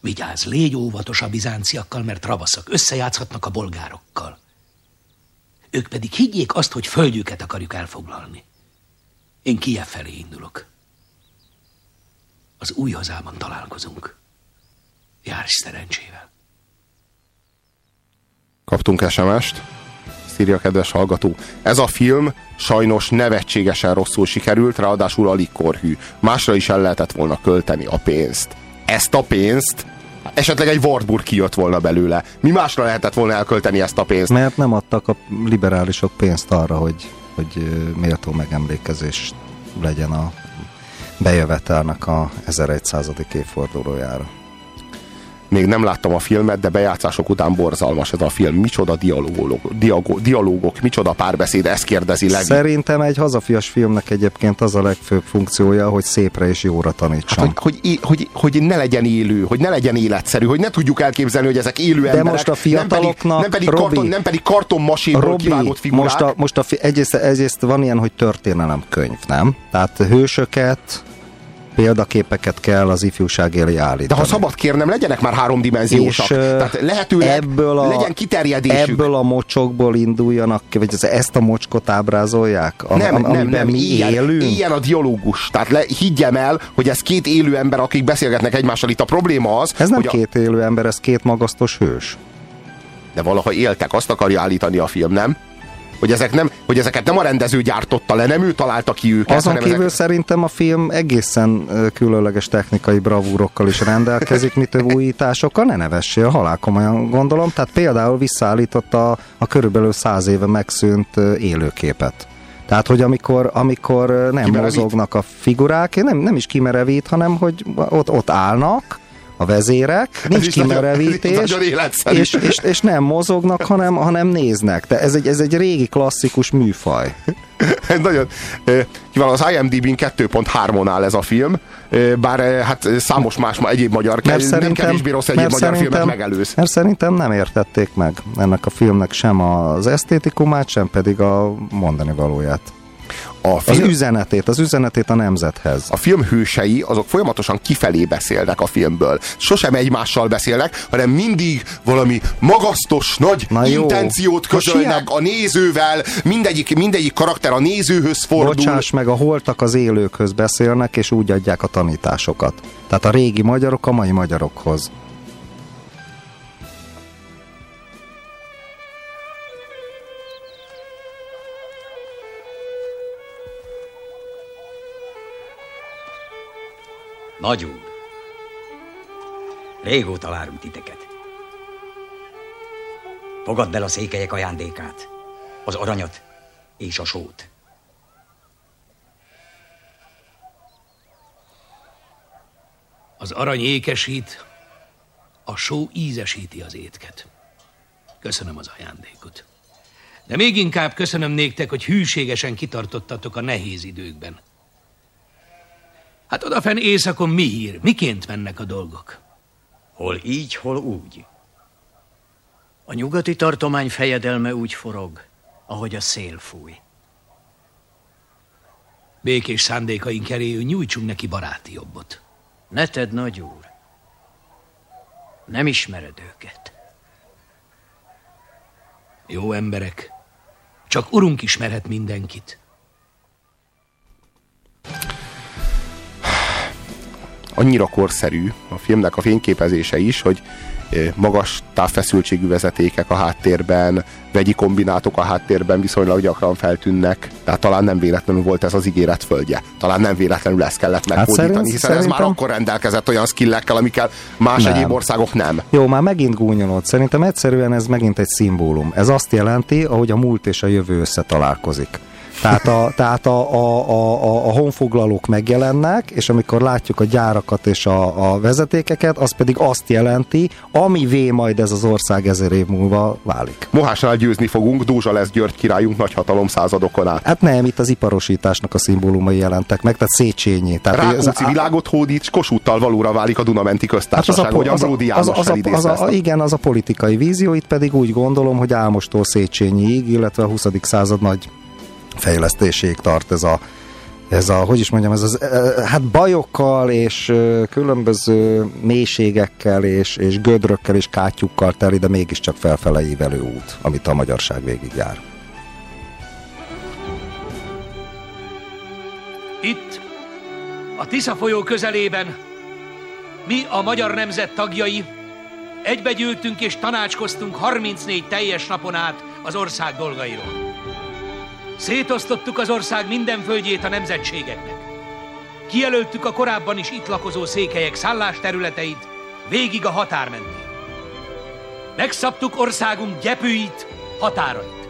Vigyázz, légy óvatos a bizánciakkal, mert ravaszak összejátszhatnak a bolgárokkal. Ők pedig higgyék azt, hogy földjüket akarjuk elfoglalni. Én Kiev felé indulok. Az új hazában találkozunk. Járj szerencsével. Kaptunk SMS-t, írja kedves hallgató. Ez a film sajnos nevetségesen rosszul sikerült, ráadásul alig korhű. Másra is el lehetett volna költeni a pénzt. Ezt a pénzt esetleg egy Wartburg kijött volna belőle. Mi másra lehetett volna elkölteni ezt a pénzt? Mert nem adtak a liberálisok pénzt arra, hogy, hogy méltó megemlékezés legyen a bejövetelnek a 1100. évfordulójára. Még nem láttam a filmet, de bejátszások után borzalmas ez a film. Micsoda dialógok, dialógok, dialógok micsoda párbeszéd, ezt kérdezi leg. Szerintem egy hazafias filmnek egyébként az a legfőbb funkciója, hogy szépre és jóra tanítson. Hát, hogy, hogy, hogy, hogy ne legyen élő, hogy ne legyen életszerű, hogy ne tudjuk elképzelni, hogy ezek élő de emberek. most a fiataloknak, nem pedig, nem pedig, Robi, karton, nem pedig kartonmasínból kivágott figurák. Most, a, most a, egyrészt, egyrészt van ilyen, hogy történelemkönyv, nem? Tehát hősöket, példaképeket kell az ifjúság élé állítani. De ha szabad kérnem, legyenek már háromdimenziósak. És, Tehát lehetőleg ebből a, legyen kiterjedésük. Ebből a mocsokból induljanak ki, vagy ezt a mocskot ábrázolják? A, nem, am, nem, nem, mi ilyen, élünk? ilyen a dialógus. Tehát le, higgyem el, hogy ez két élő ember, akik beszélgetnek egymással. Itt a probléma az, Ez nem hogy két élő ember, ez két magasztos hős. De valaha éltek, azt akarja állítani a film, nem? Hogy, ezek nem, hogy ezeket nem a rendező gyártotta le, nem ő találta ki őket. Azon kívül ezek... szerintem a film egészen különleges technikai bravúrokkal is rendelkezik, mi több újításokkal, ne nevessél, halál komolyan gondolom. Tehát például visszaállította a körülbelül száz éve megszűnt élőképet. Tehát, hogy amikor, amikor nem kimerevít. mozognak a figurák, nem, nem is kimerevít, hanem hogy ott, ott állnak, a vezérek, nincs kimerevítés, és, és, és nem mozognak, hanem, hanem néznek. De ez egy, ez egy régi klasszikus műfaj. Nagyon. Kivel az IMDb-n 2.3-on áll ez a film, bár hát számos más egyéb magyar, mert nem kevésbé rossz egyéb magyar filmet megelőz. Mert szerintem nem értették meg ennek a filmnek sem az esztétikumát, sem pedig a mondani valóját. A film, az üzenetét, az üzenetét a nemzethez. A film hősei, azok folyamatosan kifelé beszélnek a filmből. Sosem egymással beszélnek, hanem mindig valami magasztos, nagy Na jó. intenciót közölnek a nézővel, mindegyik, mindegyik karakter a nézőhöz fordul. Bocsáss meg, a holtak az élőkhöz beszélnek, és úgy adják a tanításokat. Tehát a régi magyarok a mai magyarokhoz. Nagy úr, régóta várunk titeket. Fogadd el a székelyek ajándékát, az aranyat és a sót. Az arany ékesít, a só ízesíti az étket. Köszönöm az ajándékot. De még inkább köszönöm néktek, hogy hűségesen kitartottatok a nehéz időkben. Hát odafenn éjszakon mi hír? Miként mennek a dolgok? Hol így, hol úgy. A nyugati tartomány fejedelme úgy forog, ahogy a szél fúj. Békés szándékaink eréül nyújtsunk neki baráti jobbot. Ne tedd, nagy úr. Nem ismered őket. Jó emberek. Csak urunk ismerhet mindenkit. Annyira korszerű a filmnek a fényképezése is, hogy magas távfeszültségű vezetékek a háttérben, vegyi kombinátok a háttérben viszonylag gyakran feltűnnek, tehát talán nem véletlenül volt ez az ígéret földje. Talán nem véletlenül ezt kellett meghódítani, hát hiszen szerintem... ez már akkor rendelkezett olyan skillekkel, amikkel más nem. egyéb országok nem. Jó, már megint gúnyolod. Szerintem egyszerűen ez megint egy szimbólum. Ez azt jelenti, ahogy a múlt és a jövő összetalálkozik. Tehát a, tehát a, a, a, a honfoglalók megjelennek, és amikor látjuk a gyárakat és a, a vezetékeket, az pedig azt jelenti, amivé majd ez az ország ezer év múlva válik. Mohásnál győzni fogunk, Dózsa lesz György királyunk nagy hatalom századokon át. Hát nem, itt az iparosításnak a szimbólumai jelentek meg, tehát Széchenyi. Tehát Rákóczi világot hódít, Kossuthtal valóra válik a Dunamenti köztársaság, hát az a, hogy az, a, az, az, az, a, a, Igen, az a politikai vízió, itt pedig úgy gondolom, hogy Álmostól Széchenyiig, illetve a 20. század nagy fejlesztéséig tart ez a ez a, hogy is mondjam, ez az, eh, hát bajokkal és különböző mélységekkel és, és gödrökkel és kátyukkal teli, de mégiscsak felfele ívelő út, amit a magyarság végigjár. Itt, a Tisza folyó közelében, mi a magyar nemzet tagjai egybegyűltünk és tanácskoztunk 34 teljes napon át az ország dolgairól. Szétosztottuk az ország minden földjét a nemzetségeknek. Kijelöltük a korábban is itt lakozó székelyek szállásterületeit, végig a határ mentén. Megszabtuk országunk gyepőit, határait.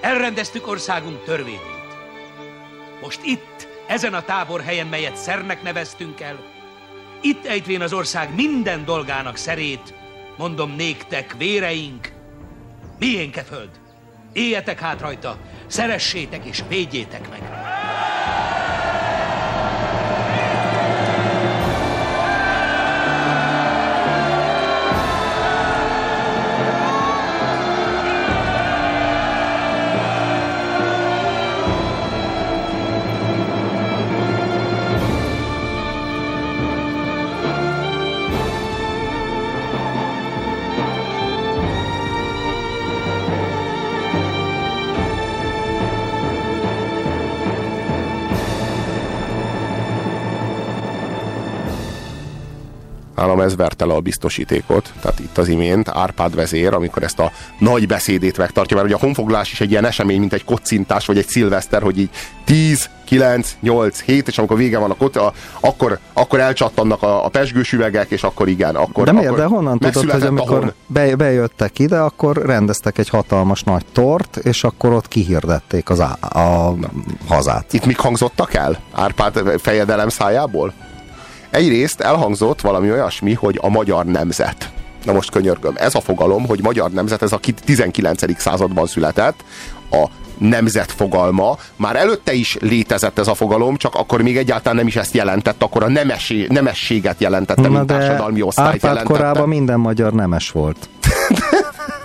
Elrendeztük országunk törvényeit. Most itt, ezen a táborhelyen, melyet szernek neveztünk el, itt ejtvén az ország minden dolgának szerét, mondom néktek, véreink, miénke föld. Éljetek hát rajta, szeressétek és védjétek meg. Nálam ez verte le a biztosítékot. Tehát itt az imént Árpád vezér, amikor ezt a nagy beszédét megtartja, mert ugye a honfoglás is egy ilyen esemény, mint egy kocintás, vagy egy szilveszter, hogy így 10, 9, 8, 7, és amikor vége van a kot, a, akkor, akkor elcsattannak a, a pesgős üvegek, és akkor igen, akkor De miért? Akkor De honnan tudod, hogy amikor be, bejöttek ide, akkor rendeztek egy hatalmas nagy tort, és akkor ott kihirdették az á, a hazát. Itt mik hangzottak el? Árpád fejedelem szájából? Egyrészt elhangzott valami olyasmi, hogy a magyar nemzet. Na most könyörgöm, ez a fogalom, hogy magyar nemzet, ez a 19. században született, a nemzet fogalma. Már előtte is létezett ez a fogalom, csak akkor még egyáltalán nem is ezt jelentett, akkor a nemessé, nemességet jelentette, Na mint de társadalmi osztályt Árpád jelentette. korában minden magyar nemes volt.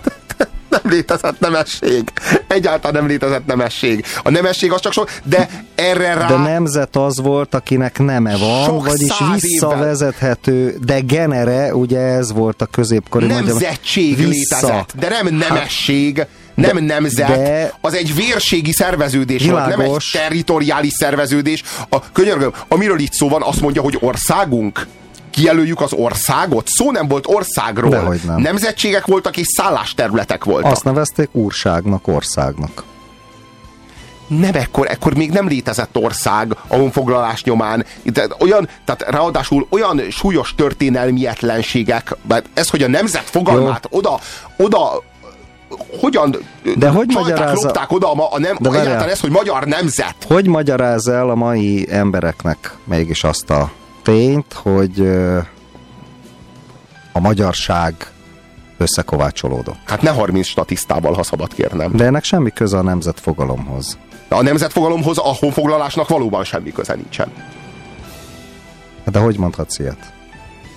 nem létezett nemesség. Egyáltalán nem létezett nemesség. A nemesség az csak sok, de erre rá... De nemzet az volt, akinek neme van, Sok vagyis visszavezethető, de genere, ugye ez volt a középkori Nemzetség magyar... létezett, de nem nemesség. Nem De- nemzet, de- az egy vérségi szerveződés volt, nem egy Világos. territoriális szerveződés. A, könyörgöm, amiről itt szó van, azt mondja, hogy országunk. Kijelöljük az országot? Szó nem volt országról. Dehogy nem. Nemzetségek voltak és szállásterületek voltak. Azt nevezték úrságnak, országnak. nem ekkor, ekkor még nem létezett ország a honfoglalás nyomán. De olyan, tehát ráadásul olyan súlyos történelmietlenségek, mert ez, hogy a nemzet fogalmát oda, oda hogyan De hogy magyarázza- lopták oda a, a nem, De egyáltalán ez, hogy magyar nemzet. Hogy magyaráz el a mai embereknek mégis azt a tényt, hogy a magyarság összekovácsolódott? Hát ne 30 statisztával, ha szabad kérnem. De ennek semmi köze a nemzetfogalomhoz. De a nemzetfogalomhoz a honfoglalásnak valóban semmi köze nincsen. De hogy mondhatsz ilyet?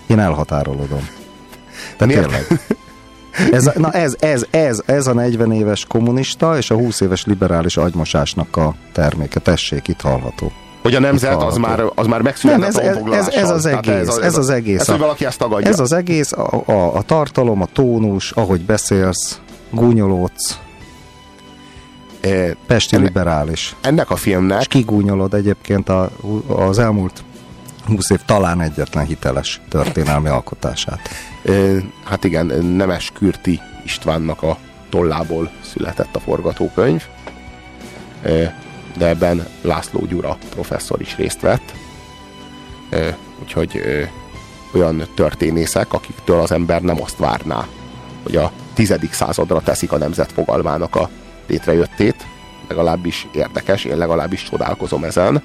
Én elhatárolodom. De Miért? tényleg. Ez, a- na ez, ez, ez, ez a 40 éves kommunista és a 20 éves liberális agymosásnak a terméke. Tessék, itt hallható. Hogy a nemzet az már, az már megszületett Nem, ez, a ez, ez, ez az egész, ez, ez az egész. Ez, hogy valaki ezt tagadja. Ez az egész, a, a, a tartalom, a tónus, ahogy beszélsz, gúnyolódsz, Eh, pesti liberális. Ennek a filmnek... És kigúnyolod egyébként a, az elmúlt 20 év talán egyetlen hiteles történelmi alkotását. Ö, Hát igen, Nemes Kürti Istvánnak a tollából született a forgatókönyv, Ö, de ebben László Gyura professzor is részt vett. Úgyhogy olyan történészek, akiktől az ember nem azt várná, hogy a tizedik századra teszik a nemzet fogalmának a létrejöttét. Legalábbis érdekes, én legalábbis csodálkozom ezen.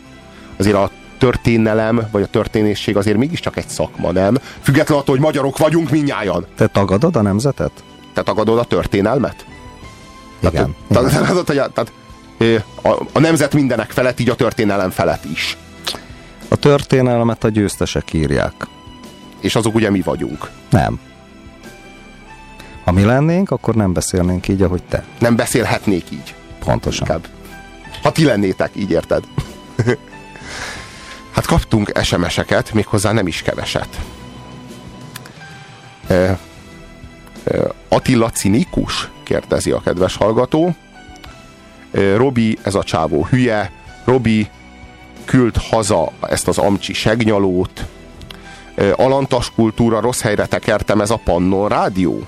Azért a történelem, vagy a történészség azért mégiscsak egy szakma, nem? Függetlenül attól, hogy magyarok vagyunk minnyáján. Te tagadod a nemzetet? Te tagadod a történelmet? Igen. Tehát, tehát, hogy a- tehát ö, a, a nemzet mindenek felett, így a történelem felett is. A történelmet a győztesek írják. És azok ugye mi vagyunk. Nem. Ha mi lennénk, akkor nem beszélnénk így, ahogy te. Nem beszélhetnék így. Pontosan. Inkább. Ha ti lennétek, így érted? Hát kaptunk SMS-eket, méghozzá nem is keveset. Attila cinikus? kérdezi a kedves hallgató. Robi, ez a csávó hülye. Robi küld haza ezt az amcsi segnyalót. Alantas kultúra, rossz helyre tekertem, ez a Pannon rádió.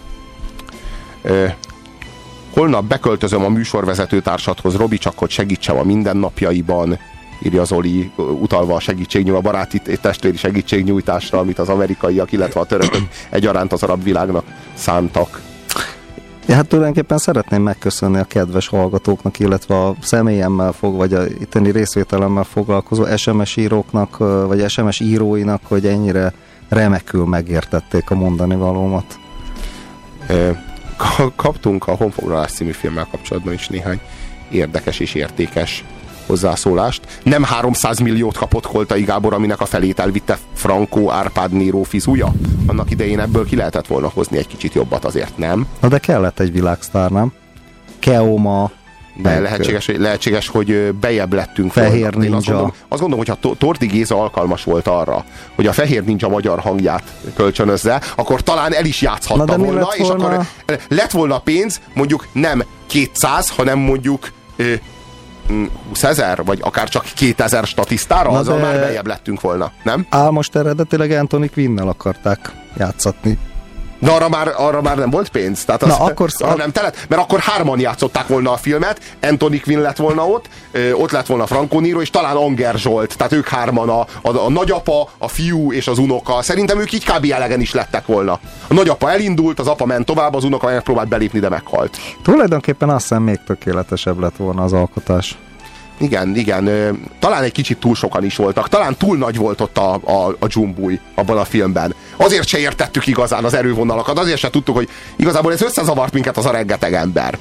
Holnap beköltözöm a műsorvezető társathoz, Robi, csak hogy segítsem a mindennapjaiban írja Zoli, utalva a segítségnyújtásra, a baráti testvéri segítségnyújtásra, amit az amerikaiak, illetve a törökök egyaránt az arab világnak szántak. Ja, hát tulajdonképpen szeretném megköszönni a kedves hallgatóknak, illetve a személyemmel fog, vagy a itteni részvételemmel foglalkozó SMS íróknak, vagy SMS íróinak, hogy ennyire remekül megértették a mondani valómat. Kaptunk a Honfoglalás című filmmel kapcsolatban is néhány érdekes és értékes hozzászólást. Nem 300 milliót kapott Koltai Gábor, aminek a felét elvitte Franco Árpád Néró fizúja? Annak idején ebből ki lehetett volna hozni egy kicsit jobbat, azért nem? Na de kellett egy világsztár, nem? Keoma, de lehetséges, hogy, lehetséges, hogy bejebb lettünk Fehér volna. Ninja. Azt gondolom, azt gondolom, hogy ha Tordi Géza alkalmas volt arra, hogy a Fehér Ninja magyar hangját kölcsönözze, akkor talán el is játszhatta Na volna, lett és volna? akkor lett volna pénz, mondjuk nem 200, hanem mondjuk 20 ezer, vagy akár csak 2000 statisztára, Na azzal de... már bejebb lettünk volna, nem? Á, most eredetileg Anthony Quinnel akarták játszatni. De arra már, arra már nem volt pénz? Tehát az, Na, akkor arra nem telett? Mert akkor hárman játszották volna a filmet, Anthony Quinn lett volna ott, ott lett volna Franco Niro, és talán Anger Zsolt, tehát ők hárman, a, a, a nagyapa, a fiú és az unoka. Szerintem ők így kb. elegen is lettek volna. A nagyapa elindult, az apa ment tovább, az unoka megpróbált belépni, de meghalt. Tulajdonképpen azt hiszem még tökéletesebb lett volna az alkotás. Igen, igen. Talán egy kicsit túl sokan is voltak. Talán túl nagy volt ott a, a, a dzsumbúj abban a filmben. Azért se értettük igazán az erővonalakat, azért se tudtuk, hogy igazából ez összezavart minket az a rengeteg ember.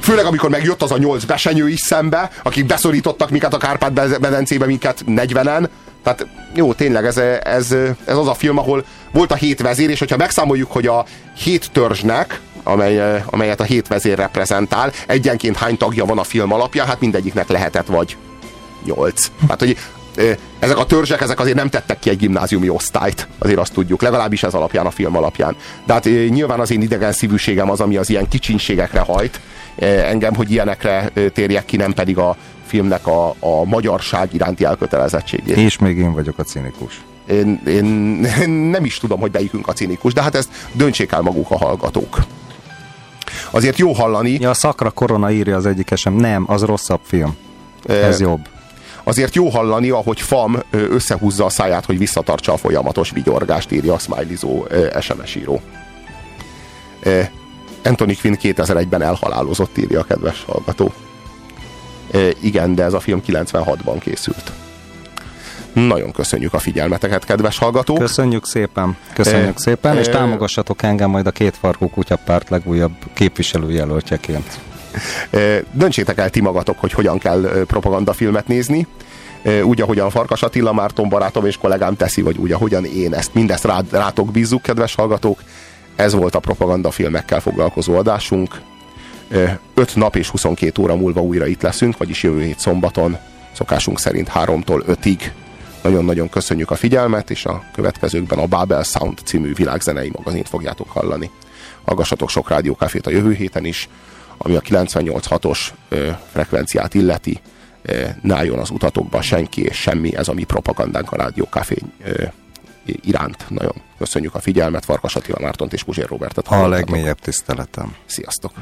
Főleg, amikor megjött az a nyolc besenyő is szembe, akik beszorítottak minket a Kárpát-medencébe, minket 40-en. Tehát jó, tényleg ez, ez, ez az a film, ahol volt a hét vezér, és hogyha megszámoljuk, hogy a hét törzsnek, amely, amelyet a hét vezér reprezentál, egyenként hány tagja van a film alapján, hát mindegyiknek lehetett vagy nyolc. Hát, hogy ezek a törzsek, ezek azért nem tettek ki egy gimnáziumi osztályt, azért azt tudjuk, legalábbis ez alapján, a film alapján. De hát nyilván az én idegen szívűségem az, ami az ilyen kicsinségekre hajt, engem, hogy ilyenekre térjek ki, nem pedig a filmnek a, a magyarság iránti elkötelezettségét. És még én vagyok a cinikus. Én, én, nem is tudom, hogy bejükünk a cinikus, de hát ezt döntsék el maguk a hallgatók. Azért jó hallani. Ja, a Szakra Korona írja az egyik esem. Nem, az rosszabb film. Ez jobb. Azért jó hallani, ahogy FAM összehúzza a száját, hogy visszatartsa a folyamatos vigyorgást, írja a Smileyzó SMS író. Anthony Quinn 2001-ben elhalálozott, írja a kedves hallgató. Igen, de ez a film 96-ban készült. Nagyon köszönjük a figyelmeteket, kedves hallgatók. Köszönjük szépen, köszönjük e, szépen, és támogassatok engem majd a két farkú kutyapárt legújabb képviselőjelöltjeként. E, döntsétek el ti magatok, hogy hogyan kell propagandafilmet nézni úgy, ahogyan Farkas Attila Márton barátom és kollégám teszi, vagy úgy, ahogyan én ezt mindezt rá, rátok bízzuk, kedves hallgatók. Ez volt a propagandafilmekkel foglalkozó adásunk. 5 nap és 22 óra múlva újra itt leszünk, vagyis jövő hét szombaton, szokásunk szerint 3-tól 5-ig. Nagyon-nagyon köszönjük a figyelmet, és a következőkben a Babel Sound című világzenei magazint fogjátok hallani. Hallgassatok sok rádiókafét a jövő héten is, ami a 98.6-os frekvenciát illeti. Ne álljon az utatokba senki és semmi, ez a mi propagandánk a rádiókafé iránt. Nagyon köszönjük a figyelmet, Farkas Attila Mártont és Puzsér Robertet. A legmélyebb tiszteletem. Sziasztok!